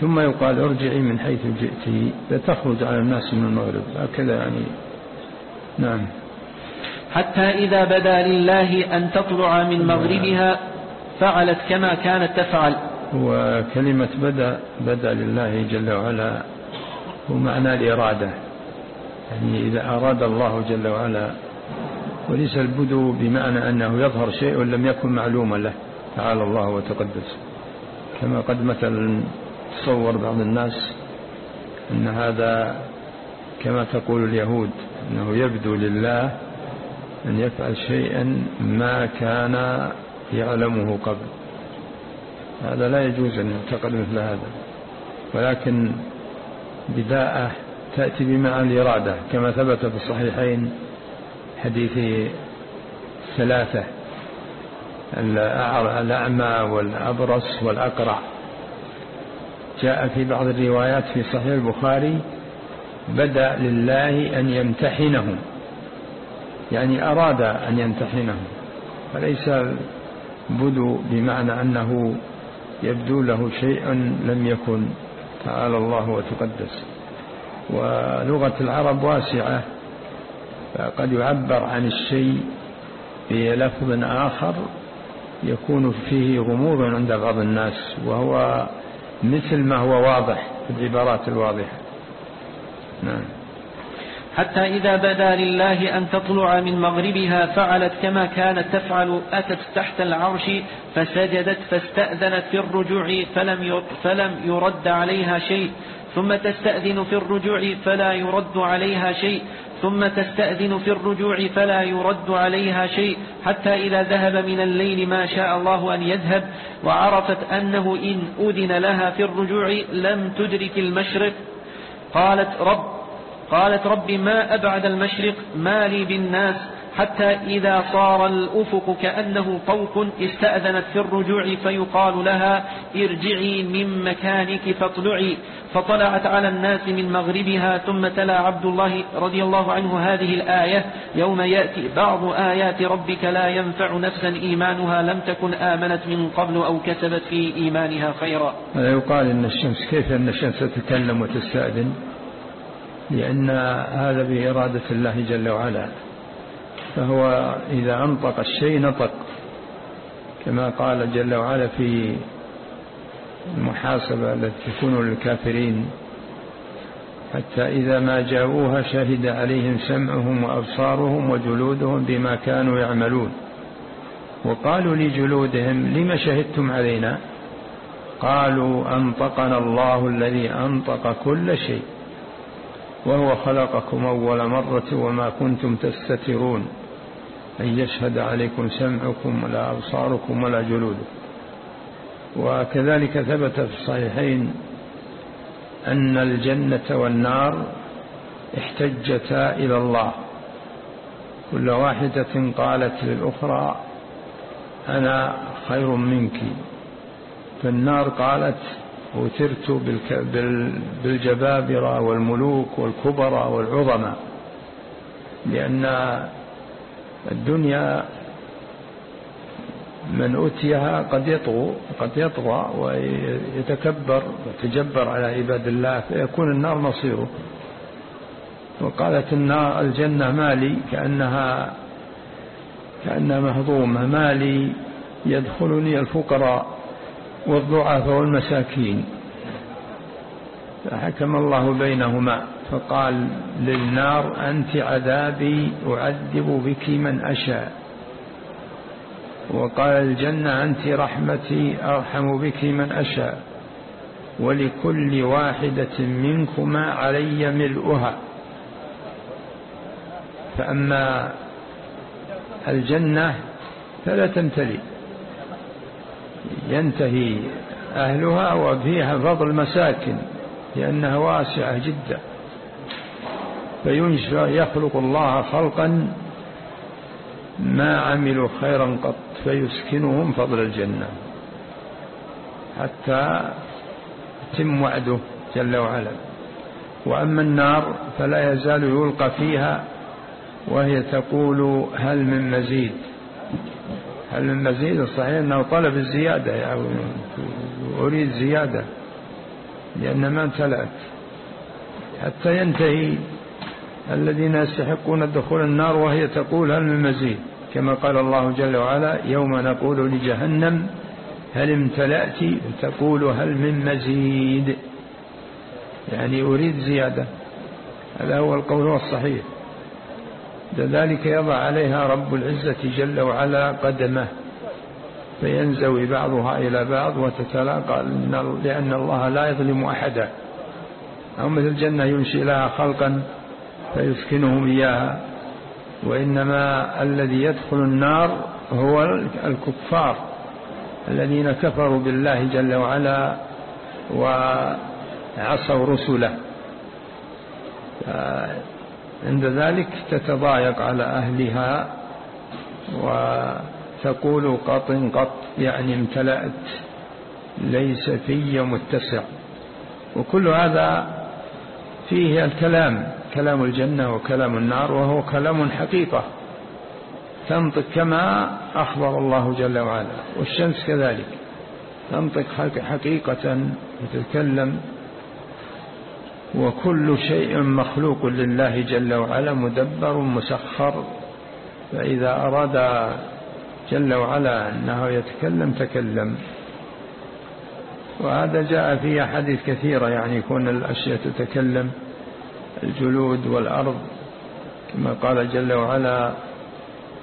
ثم يقال ارجعي من حيث جئت فتخرج على الناس من المغرب. هكذا يعني. نعم. حتى إذا بدا لله أن تطلع من مغربها فعلت كما كانت تفعل. وكلمة بدا بدا لله جل وعلا ومعنى الإرادة. يعني إذا أراد الله جل وعلا وليس البدو بمعنى أنه يظهر شيء لم يكن معلوما له. تعالى الله وتقدس. كما قد مثلا تصور بعض الناس أن هذا كما تقول اليهود أنه يبدو لله أن يفعل شيئا ما كان يعلمه قبل. هذا لا يجوز أن يعتقد مثل هذا. ولكن بداءة تأتي بمعنى الإرادة كما ثبت في الصحيحين حديث ثلاثة. الأعمى والأبرص والأقرع. جاء في بعض الروايات في صحيح البخاري بدأ لله أن يمتحنهم يعني أراد أن يمتحنهم فليس بدو بمعنى أنه يبدو له شيء لم يكن. تعالى الله وتقدس. ولغة العرب واسعة. فقد يعبر عن الشيء بلفظ آخر يكون فيه غموض عند بعض الناس وهو مثل ما هو واضح في العبارات الواضحة. نعم. حتى إذا بدا لله أن تطلع من مغربها فعلت كما كانت تفعل أتت تحت العرش فسجدت فاستأذنت في الرجوع فلم فلم يرد عليها شيء ثم تستأذن في الرجوع فلا يرد عليها شيء ثم تستأذن في الرجوع فلا يرد عليها شيء حتى إذا ذهب من الليل ما شاء الله أن يذهب. وعرفت أنه إن أذن لها في الرجوع لم تدرك المشرق. قالت رب قالت رب ما أبعد المشرق؟ ما لي بالناس. حتى إذا صار الأفق كأنه طوق استأذنت في الرجوع فيقال لها ارجعي من مكانك فاطلعي. فطلعت على الناس من مغربها ثم تلا عبد الله رضي الله عنه هذه الآية يوم يأتي بعض آيات ربك لا ينفع نفسا إيمانها لم تكن آمنت من قبل أو كسبت في إيمانها خيرا. هذا يقال إن الشمس كيف أن الشمس تتكلم وتستأذن؟ لأن هذا بإرادة الله جل وعلا. فهو إذا أنطق الشيء نطق كما قال جل وعلا في المحاسبة التي تكون للكافرين حتى إذا ما جاءوها شهد عليهم سمعهم وأبصارهم وجلودهم بما كانوا يعملون. وقالوا لجلودهم لم شهدتم علينا؟ قالوا أنطقنا الله الذي أنطق كل شيء وهو خلقكم أول مرة وما كنتم تستترون. أن يشهد عليكم سمعكم ولا أبصاركم ولا جلودكم. وكذلك ثبت في الصحيحين أن الجنة والنار احتجتا إلى الله. كل واحدة قالت للأخرى أنا خير منك. فالنار قالت أوترت بالجبابرة والملوك والكبرى والعظماء. لأن الدنيا من أوتيها قد يطغى قد يطغى ويتكبر ويتجبر على عباد الله فيكون النار مصيره. وقالت النار الجنة مالي كأنها كأنها مهضومة. مالي يدخلني الفقراء والضعفاء والمساكين. فحكم الله بينهما. فقال للنار أنت عذابي أعذب بك من أشاء. وقال الجنة أنت رحمتي أرحم بك من أشاء. ولكل واحدة منكما علي ملؤها. فأما الجنة فلا تمتلي ينتهي أهلها وفيها فضل مساكن لأنها واسعة جدا. فينشأ يخلق الله خلقا ما عملوا خيرا قط فيسكنهم فضل الجنة. حتى تم وعده جل وعلا. وأما النار فلا يزال يلقى فيها وهي تقول هل من مزيد؟ هل من مزيد؟ الصحيح أنه طلب الزيادة يعني أريد زيادة لأن ما امتلأت. حتى ينتهي الذين يستحقون الدخول النار وهي تقول هل من مزيد؟ كما قال الله جل وعلا يوم نقول لجهنم هل امتلأت؟ تقول هل من مزيد. يعني أريد زيادة. هذا هو القول الصحيح. لذلك يضع عليها رب العزة جل وعلا قدمه. فينزوي بعضها إلى بعض وتتلاقى لأن الله لا يظلم أحدا. أو مثل الجنة ينشئ لها خلقا فيسكنهم إياها. وإنما الذي يدخل النار هو الكفار الذين كفروا بالله جل وعلا وعصوا رسله. عند ذلك تتضايق على أهلها وتقول قط قط يعني امتلأت ليس في متسع. وكل هذا فيه الكلام. كلام الجنة وكلام النار وهو كلام حقيقة. تنطق كما أخبر الله جل وعلا والشمس كذلك. تنطق حقيقة وتتكلم وكل شيء مخلوق لله جل وعلا مدبر مسخر. فإذا أراد جل وعلا أنه يتكلم تكلم. وهذا جاء في أحاديث كثيرة يعني يكون الأشياء تتكلم. الجلود والأرض كما قال جل وعلا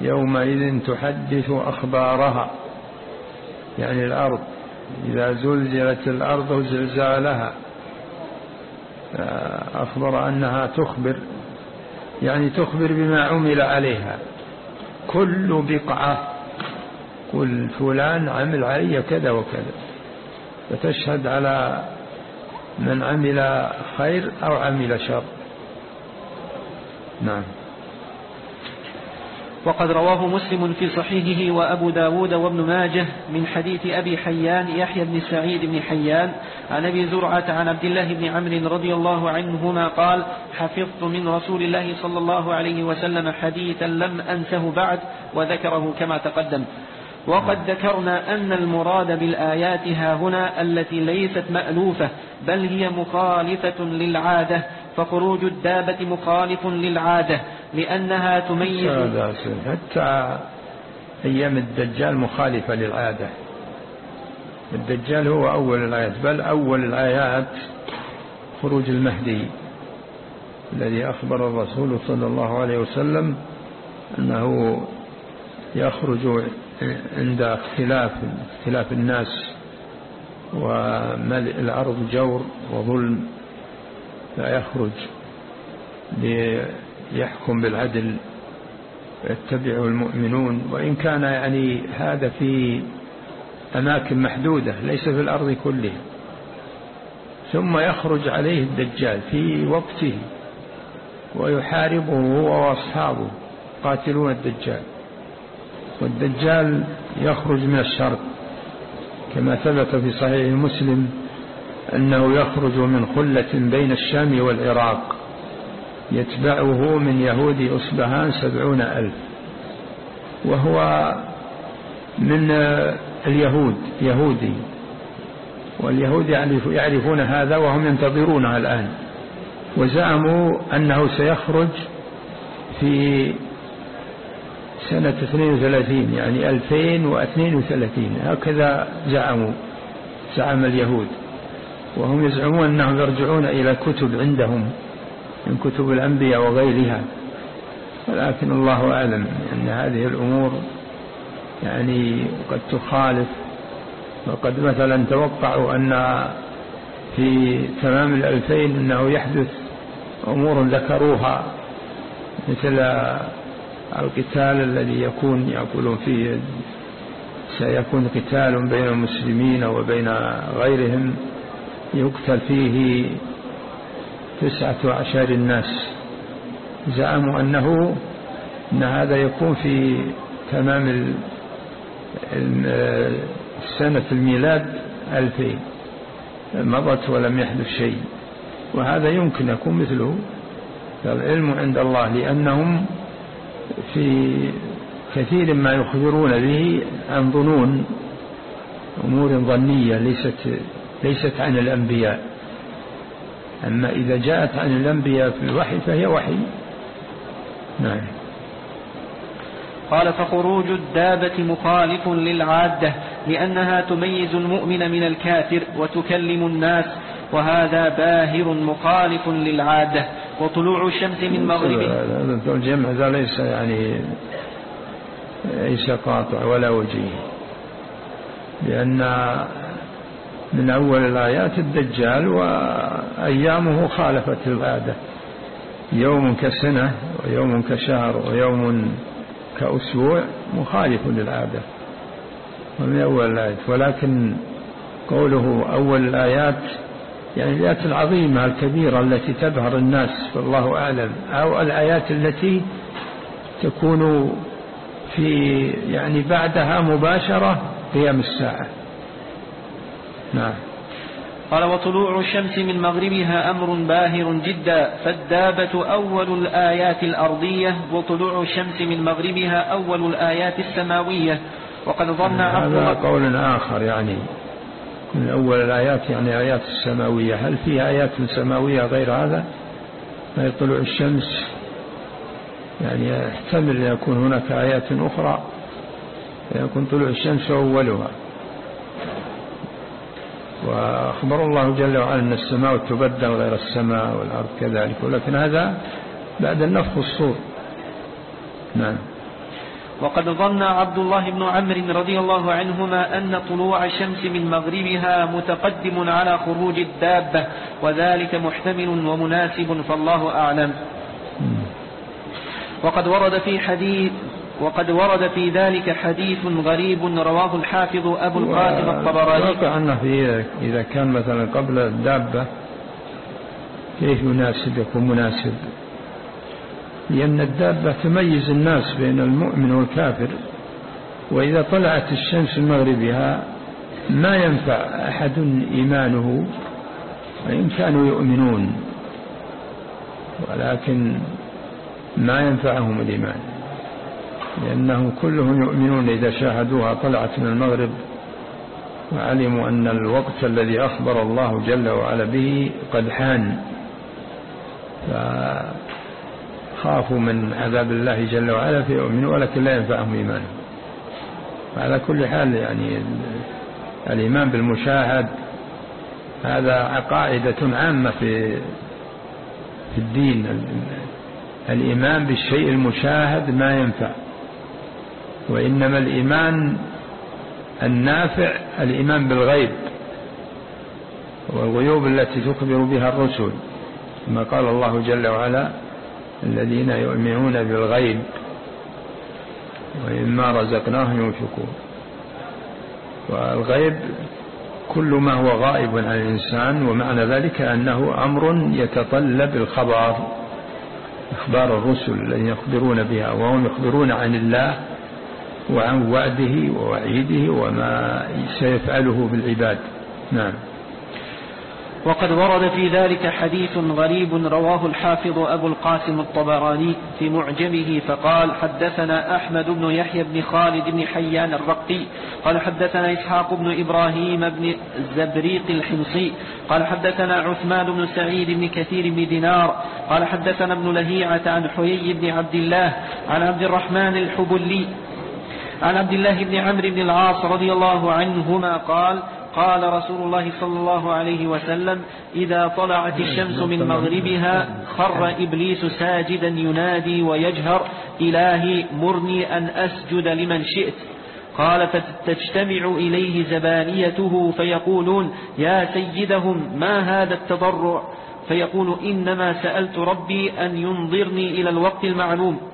يومئذ تحدث أخبارها يعني الأرض إذا زلزلت الأرض زلزالها أخبر أنها تخبر يعني تخبر بما عمل عليها. كل بقعة كل فلان عمل علي كذا وكذا فتشهد على من عمل خير أو عمل شر. نعم. وقد رواه مسلم في صحيحه وأبو داود وابن ماجه من حديث أبي حيان يحيى بن سعيد بن حيان عن أبي زرعة عن عبد الله بن عمرو رضي الله عنهما قال حفظت من رسول الله صلى الله عليه وسلم حديثا لم أنسه بعد وذكره كما تقدم. وقد ذكرنا أن المراد بالآيات ها هنا التي ليست مألوفة بل هي مخالفة للعادة فخروج الدابة مخالف للعادة لأنها تميز حتى أيام الدجال مخالفة للعادة. الدجال هو أول الآيات بل أول الآيات خروج المهدي الذي أخبر الرسول صلى الله عليه وسلم أنه يخرج عند اختلاف اختلاف الناس وملء الأرض جور وظلم. لا يخرج ليحكم بالعدل ويتبعه المؤمنون. وإن كان يعني هذا في أماكن محدودة ليس في الأرض كلها ثم يخرج عليه الدجال في وقته ويحاربه هو وأصحابه قاتلون الدجال والدجال يخرج من الشرق كما ثبت في صحيح مسلم أنه يخرج من خلة بين الشام والعراق يتبعه من يهود أصبهان سبعون ألف وهو من اليهود يهودي واليهود يعرفون هذا وهم ينتظرونه الآن وزعموا أنه سيخرج في سنة 32 يعني 2032 هكذا زعموا زعم اليهود. وهم يزعمون أنهم يرجعون إلى كتب عندهم من كتب الأنبياء وغيرها. ولكن الله أعلم أن هذه الأمور يعني قد تخالف. وقد مثلا توقعوا أن في تمام الألفين أنه يحدث أمور ذكروها مثل القتال الذي يكون يقولون فيه سيكون قتال بين المسلمين وبين غيرهم. يقتل فيه تسعة عشر الناس. زعموا أنه أن هذا يكون في تمام سنة الميلاد ألفين. مضت ولم يحدث شيء. وهذا يمكن يكون مثله. فالعلم عند الله لأنهم في كثير ما يخبرون به عن ظنون أمور ظنية ليست ليست عن الأنبياء. أما إذا جاءت عن الأنبياء في الوحي فهي وحي. نعم. قال فخروج الدابة مخالف للعادة لأنها تميز المؤمن من الكافر وتكلم الناس وهذا باهر مخالف للعادة وطلوع الشمس من مغربها هذا الجمع ذا ليس يعني ليس قاطع ولا وجيه. لأن من أول الآيات الدجال وأيامه خالفت العادة يوم كسنة ويوم كشهر ويوم كأسبوع مخالف للعادة. ومن أول الآيات. ولكن قوله أول الآيات يعني الآيات العظيمة الكبيرة التي تبهر الناس والله أعلم. أو الآيات التي تكون في يعني بعدها مباشرة قيام الساعة. نعم. قال وطلوع الشمس من مغربها أمر باهر جدا فالدابة أول الآيات الأرضية وطلوع الشمس من مغربها أول الآيات السماوية. وقد ظن هذا قول آخر يعني من أول الآيات يعني آيات السماوية. هل في آيات سماوية غير هذا؟ غير طلوع الشمس؟ يعني يحتمل أن يكون هناك آيات أخرى يكون طلوع الشمس أولها. وأخبر الله جل وعلا أن السماء تبدل غير السماء والأرض كذلك ولكن هذا بعد النفخ الصور. نعم. وقد ظن عبد الله بن عمرو رضي الله عنهما أن طلوع الشمس من مغربها متقدم على خروج الدابة وذلك محتمل ومناسب فالله أعلم. وقد ورد في حديث وقد ورد في ذلك حديث غريب رواه الحافظ أبو القاسم الطبراني. واقع أنه في إذا كان مثلا قبل الدابة كيف يناسب؟ يكون مناسب. لأن الدابة تميز الناس بين المؤمن والكافر وإذا طلعت الشمس مغربها ما ينفع أحد إيمانه وإن كانوا يؤمنون ولكن ما ينفعهم الإيمان. لأنهم كلهم يؤمنون إذا شاهدوها طلعت من المغرب وعلموا أن الوقت الذي أخبر الله جل وعلا به قد حان. فخافوا من عذاب الله جل وعلا فيؤمنوا ولكن لا ينفعهم إيمانهم. على كل حال يعني الإيمان بالمشاهد هذا قاعدة عامة في في الدين. الإيمان بالشيء المشاهد ما ينفع. وإنما الإيمان النافع الإيمان بالغيب والغيوب التي تخبر بها الرسل كما قال الله جل وعلا الذين يؤمنون بالغيب وإما رزقناهم ينفقون. والغيب كل ما هو غائب عن الإنسان ومعنى ذلك أنه أمر يتطلب الخبر إخبار الرسل الذين يخبرون بها وهم يخبرون عن الله وعن وعده ووعيده وما سيفعله بالعباد. نعم. وقد ورد في ذلك حديث غريب رواه الحافظ أبو القاسم الطبراني في معجمه فقال حدثنا أحمد بن يحيى بن خالد بن حيان الرقي قال حدثنا إسحاق بن إبراهيم بن الزبريق الحمصي قال حدثنا عثمان بن سعيد بن كثير بن دينار قال حدثنا ابن لهيعة عن حيي بن عبد الله عن عبد الرحمن الحبلي عن عبد الله بن عمرو بن العاص رضي الله عنهما قال قال رسول الله صلى الله عليه وسلم إذا طلعت الشمس من مغربها خر إبليس ساجدا ينادي ويجهر إلهي مرني أن أسجد لمن شئت. قال فتجتمع إليه زبانيته فيقولون يا سيدهم ما هذا التضرع؟ فيقول إنما سألت ربي أن ينظرني إلى الوقت المعلوم.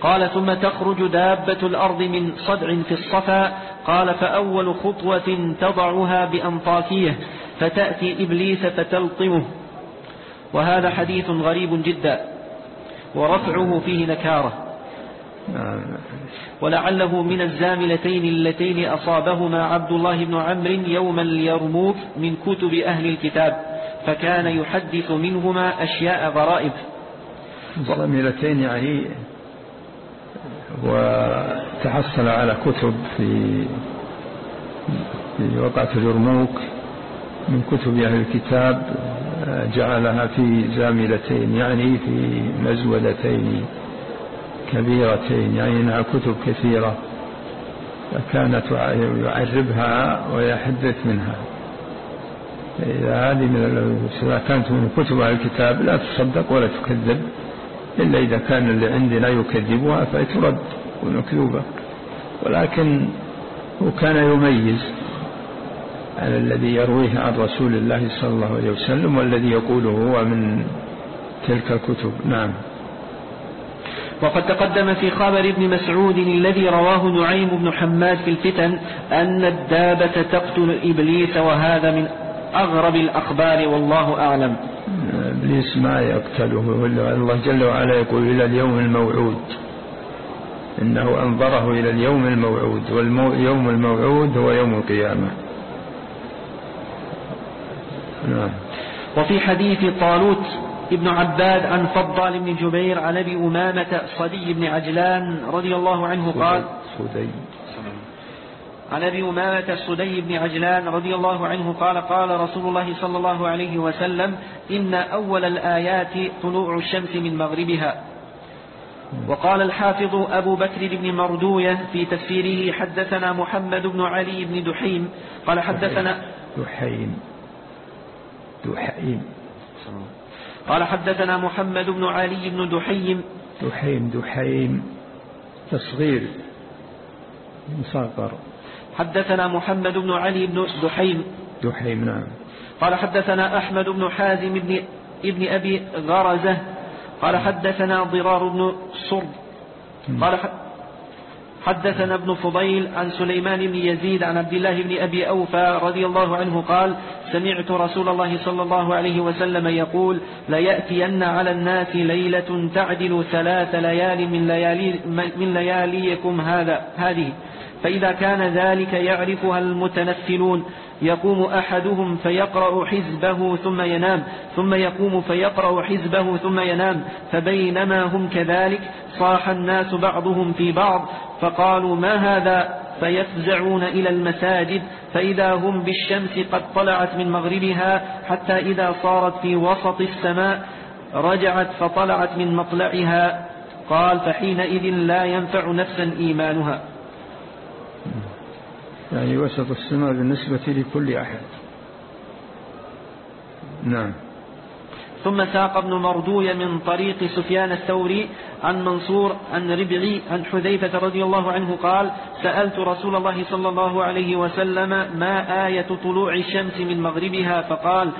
قال ثم تخرج دابة الأرض من صدع في الصفا. قال فأول خطوة تضعها بأنطاكيه فتأتي إبليس فتلطمه. وهذا حديث غريب جدا ورفعه فيه نكارة. ولعله من الزاملتين اللتين أصابهما عبد الله بن عمرو يوم اليرموك من كتب أهل الكتاب فكان يحدث منهما أشياء غرائب. الزاملتين يعني وتحصل على كتب في في وقعة اليرموك من كتب أهل الكتاب جعلها في زاملتين يعني في مزودتين كبيرتين يعني إنها كتب كثيرة فكانت يعربها ويحدث منها. إذا هذه من إذا كانت من كتب أهل الكتاب لا تصدق ولا تكذب. إلا إذا كان اللي عندنا يكذبها فترد ومكذوبة ولكن هو كان يميز على الذي يرويه عن رسول الله صلى الله عليه وسلم والذي يقوله هو من تلك الكتب. نعم. وقد تقدم في خبر ابن مسعود الذي رواه نعيم بن حماد في الفتن أن الدابة تقتل إبليس وهذا من أغرب الأخبار والله أعلم. إبليس ما يقتله الله جل وعلا يقول إلى اليوم الموعود. إنه أنظره إلى اليوم الموعود واليوم الموعود هو يوم القيامة. نعم. وفي حديث طالوت ابن عباد عن فضال بن جبير عن أبي أمامة صدي بن عجلان رضي الله عنه قال صدي عن أبي أمامة الصدي بن عجلان رضي الله عنه قال قال رسول الله صلى الله عليه وسلم إن أول الآيات طلوع الشمس من مغربها. وقال الحافظ أبو بكر بن مردوية في تفسيره حدثنا محمد بن علي بن دحيم قال حدثنا دحيم. دحيم. قال حدثنا محمد بن علي بن دحيم. دحيم دحيم. تصغير. مصغر حدثنا محمد بن علي بن دحيم. دحيم نعم. قال حدثنا أحمد بن حازم بن ابن أبي غرزة. قال حدثنا ضرار بن صرد قال حدثنا ابن فضيل عن سليمان بن يزيد عن عبد الله بن أبي أوفى رضي الله عنه قال سمعت رسول الله صلى الله عليه وسلم يقول ليأتين على الناس ليلة تعدل ثلاث ليال من, ليالي من لياليكم هذا هذه. فإذا كان ذلك يعرفها المتنفلون يقوم أحدهم فيقرأ حزبه ثم ينام ثم يقوم فيقرأ حزبه ثم ينام فبينما هم كذلك صاح الناس بعضهم في بعض فقالوا ما هذا؟ فيفزعون إلى المساجد فإذا هم بالشمس قد طلعت من مغربها حتى إذا صارت في وسط السماء رجعت فطلعت من مطلعها. قال فحينئذ لا ينفع نفسا إيمانها. يعني وسط السماء بالنسبة لكل أحد. نعم. ثم ساق ابن مردوية من طريق سفيان الثوري عن منصور عن ربعي عن حذيفة رضي الله عنه قال سألت رسول الله صلى الله عليه وسلم ما آية طلوع الشمس من مغربها؟ فقال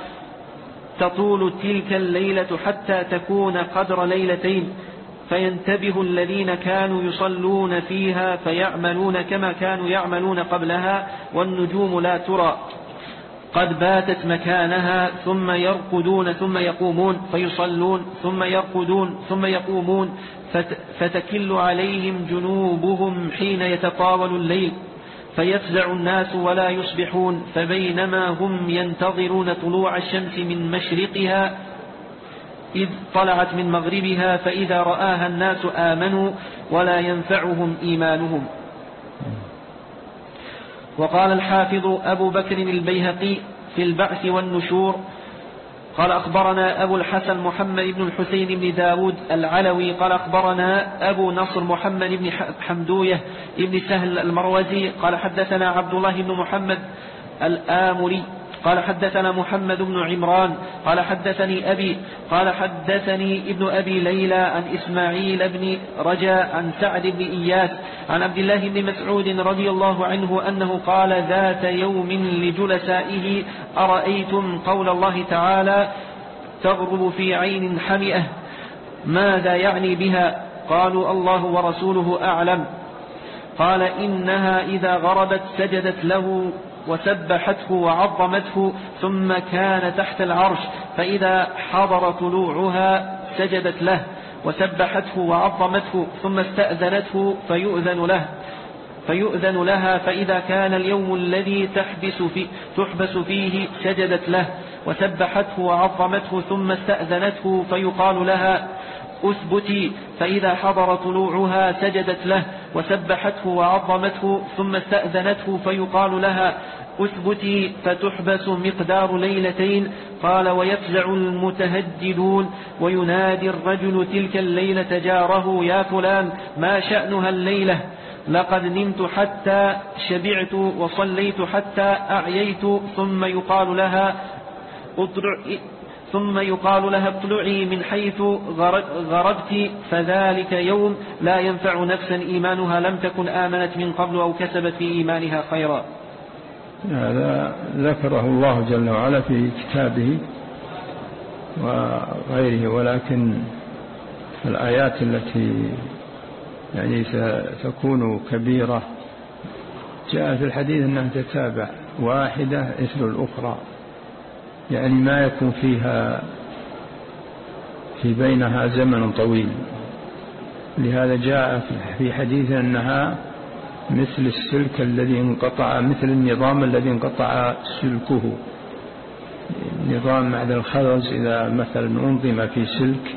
تطول تلك الليلة حتى تكون قدر ليلتين. فينتبه الذين كانوا يصلون فيها فيعملون كما كانوا يعملون قبلها والنجوم لا ترى. قد باتت مكانها ثم يرقدون ثم يقومون فيصلون ثم يرقدون ثم يقومون فتكل عليهم جنوبهم حين يتطاول الليل. فيفزع الناس ولا يصبحون فبينما هم ينتظرون طلوع الشمس من مشرقها إذ طلعت من مغربها فإذا رآها الناس آمنوا ولا ينفعهم إيمانهم. وقال الحافظ أبو بكر البيهقي في البعث والنشور قال أخبرنا أبو الحسن محمد بن الحسين بن داود العلوي قال أخبرنا أبو نصر محمد بن حمدوية بن سهل المروزي قال حدثنا عبد الله بن محمد الآمري. قال حدثنا محمد بن عمران قال حدثني أبي قال حدثني ابن أبي ليلى عن إسماعيل بن رجاء عن سعد بن إياس عن عبد الله بن مسعود رضي الله عنه أنه قال ذات يوم لجلسائه أرأيتم قول الله تعالى تغرب في عين حمئة ماذا يعني بها؟ قالوا الله ورسوله أعلم. قال إنها إذا غربت سجدت له وسبحته وعظمته ثم كان تحت العرش فإذا حضر طلوعها سجدت له وسبحته وعظمته ثم استأذنته فيؤذن له فيؤذن لها فإذا كان اليوم الذي تحبس, في تحبس فيه سجدت له وسبحته وعظمته ثم استأذنته فيقال لها أثبتي فإذا حضر طلوعها سجدت له وسبحته وعظمته ثم استأذنته فيقال لها أثبتي فتحبس مقدار ليلتين. قال ويفزع المتهجدون وينادي الرجل تلك الليلة جاره يا فلان ما شأنها الليلة؟ لقد نمت حتى شبعت وصليت حتى أعييت. ثم يقال لها ثم يقال لها اطلعي من حيث غربت فذلك يوم لا ينفع نفسا إيمانها لم تكن آمنت من قبل أو كسبت في إيمانها خيرا. هذا ذكره الله جل وعلا في كتابه وغيره ولكن الآيات التي يعني ستكون كبيرة جاء في الحديث أنها تتابع واحدة إثر الأخرى. يعني ما يكون فيها في بينها زمن طويل. لهذا جاء في حديث أنها مثل السلك الذي انقطع مثل النظام الذي انقطع سلكه. نظام معدن الخرز إذا مثلا أنظم في سلك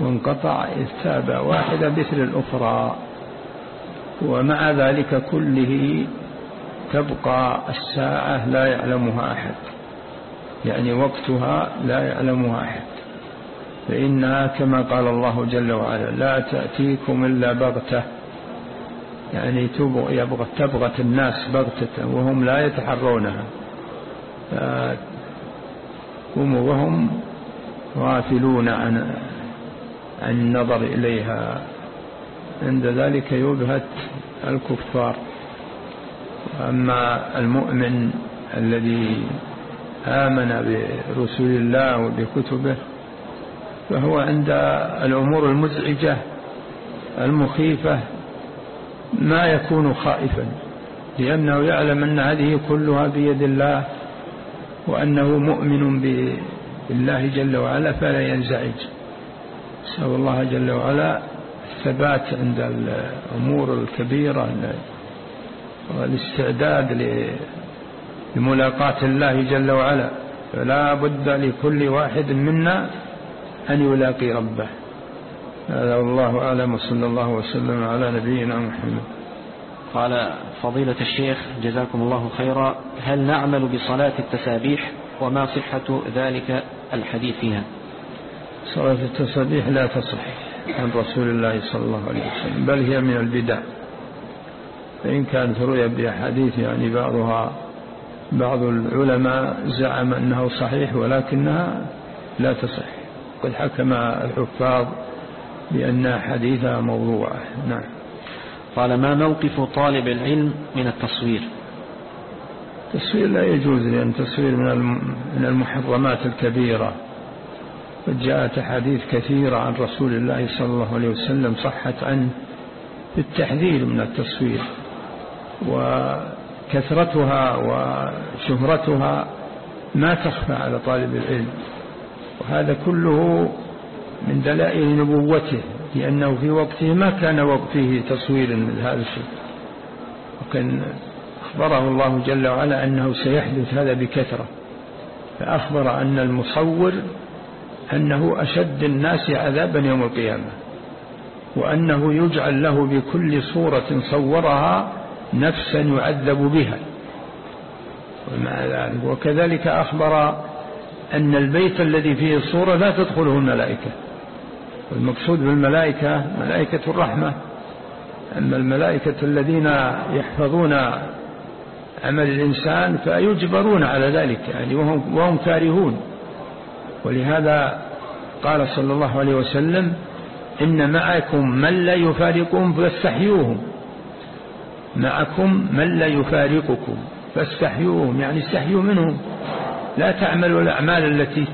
وانقطع التابع واحدة مثل الأخرى. ومع ذلك كله تبقى الساعة لا يعلمها أحد. يعني وقتها لا يعلمها أحد. فإنها كما قال الله جل وعلا لا تأتيكم إلا بغتة. يعني تبغت الناس بغتة وهم لا يتحرونها. هم وهم غافلون عن عن النظر إليها. عند ذلك يبهت الكفار. أما المؤمن الذي آمن برسول الله وبكتبه فهو عند الأمور المزعجة المخيفة ما يكون خائفا لأنه يعلم أن هذه كلها بيد الله وأنه مؤمن بالله جل وعلا فلا ينزعج. نسأل الله جل وعلا الثبات عند الأمور الكبيرة والاستعداد لملاقاة الله جل وعلا. فلا بد لكل واحد منا أن يلاقي ربه. هذا والله أعلم وصلى الله وسلم على نبينا محمد. قال فضيلة الشيخ جزاكم الله خيرا. هل نعمل بصلاة التسابيح؟ وما صحة ذلك الحديث فيها؟ صلاة التسابيح لا تصح عن رسول الله صلى الله عليه وسلم بل هي من البدع. فإن كانت رؤيا بأحاديث يعني بعضها بعض العلماء زعم أنه صحيح ولكنها لا تصح. قد حكم الحفاظ بأن حديثها موضوعة نعم. قال ما موقف طالب العلم من التصوير؟ التصوير لا يجوز لأن التصوير من المحرمات الكبيرة. قد جاءت أحاديث كثيرة عن رسول الله صلى الله عليه وسلم صحت عنه بالتحذير من التصوير. وكثرتها وشهرتها ما تخفى على طالب العلم. وهذا كله من دلائل نبوته لأنه في وقته ما كان وقت فيه تصوير من هذا الشيء. وكان أخبره الله جل وعلا أنه سيحدث هذا بكثرة. فأخبر أن المصور أنه أشد الناس عذابا يوم القيامة وأنه يجعل له بكل صورة صورها نفسا يعذب بها. ومع ذلك وكذلك أخبر أن البيت الذي فيه الصورة لا تدخله الملائكة. والمقصود بالملائكة ملائكة الرحمة. أما الملائكة الذين يحفظون عمل الإنسان فيجبرون على ذلك يعني وهم, وهم كارهون. ولهذا قال صلى الله عليه وسلم إن معكم من لا يفارقكم فاستحيوهم. معكم من لا يفارقكم فاستحيوهم يعني استحيوا منهم. لا تعملوا الأعمال التي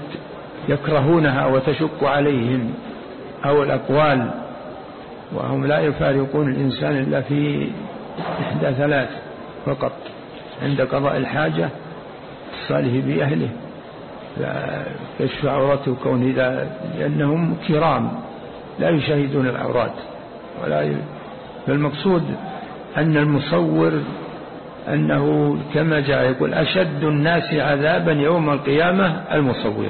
يكرهونها وتشق عليهم أو الأقوال. وهم لا يفارقون الإنسان إلا في إحدى ثلاث فقط عند قضاء الحاجة الصالح بأهله. كشف عورته كونه لأنهم كرام لا يشاهدون العورات. ولا فالمقصود أن المصور أنه كما جاء يقول أشد الناس عذابا يوم القيامة المصور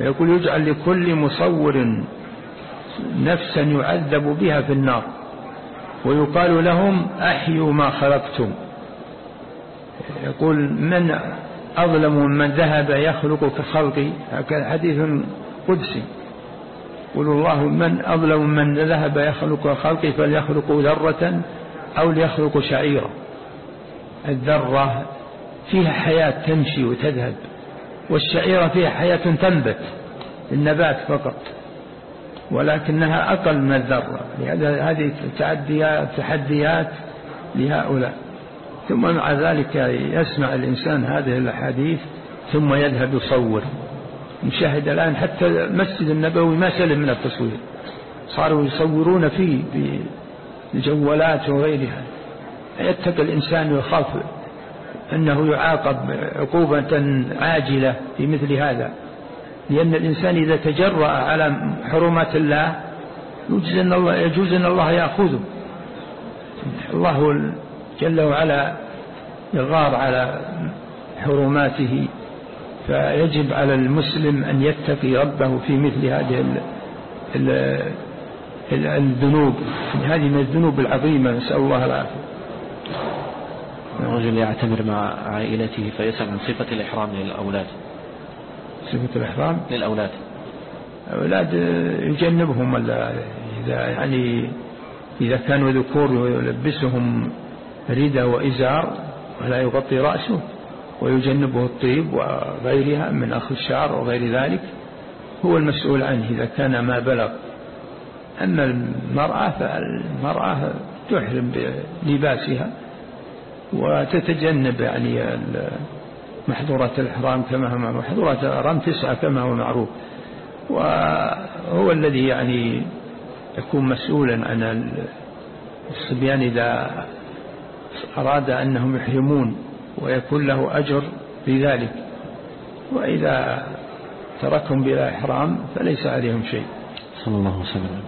يقول يجعل لكل مصور نفسا يعذب بها في النار. ويقال لهم أحيوا ما خلقتم. يقول من أظلم من ذهب يخلق كخلقي هكذا حديث قدسي. يقول الله من أظلم من ذهب يخلق خلقي فليخلق ذرة أو ليخلق شعيرا. الذرة فيها حياة تمشي وتذهب والشعيرة فيها حياة تنبت النبات فقط ولكنها أقل من الذرة. لهذا هذه تحديات تحديات لهؤلاء. ثم مع ذلك يسمع الإنسان هذه الأحاديث ثم يذهب يصور. نشاهد الآن حتى المسجد النبوي ما سلم من التصوير. صاروا يصورون فيه بالجوالات وغيرها. يتقى الإنسان ويخاف أنه يعاقب عقوبة عاجلة في مثل هذا. لأن الإنسان إذا تجرأ على حرمات الله يجوز أن الله, يجوز أن الله يأخذه. الله جل وعلا يغار على حرماته فيجب على المسلم أن يتقي ربه في مثل هذه الذنوب. هذه من الذنوب العظيمة نسأل الله العافية. رجل يعتمر مع عائلته فيسأل عن صفة الإحرام للأولاد. صفة الإحرام؟ للأولاد. الأولاد يجنبهم إذا يعني إذا كانوا ذكور يلبسهم ردى وإزار ولا يغطي رأسه ويجنبه الطيب وغيرها من أخذ الشعر وغير ذلك هو المسؤول عنه إذا كان ما بلغ. أما المرأة فالمرأة تحرم بلباسها وتتجنب يعني محظورات الإحرام كما هو محظورات الإحرام تسعة كما هو معروف. وهو الذي يعني يكون مسؤولا عن الصبيان إذا أراد أنهم يحرمون ويكون له أجر في ذلك وإذا تركهم بلا إحرام فليس عليهم شيء. صلى الله وسلم.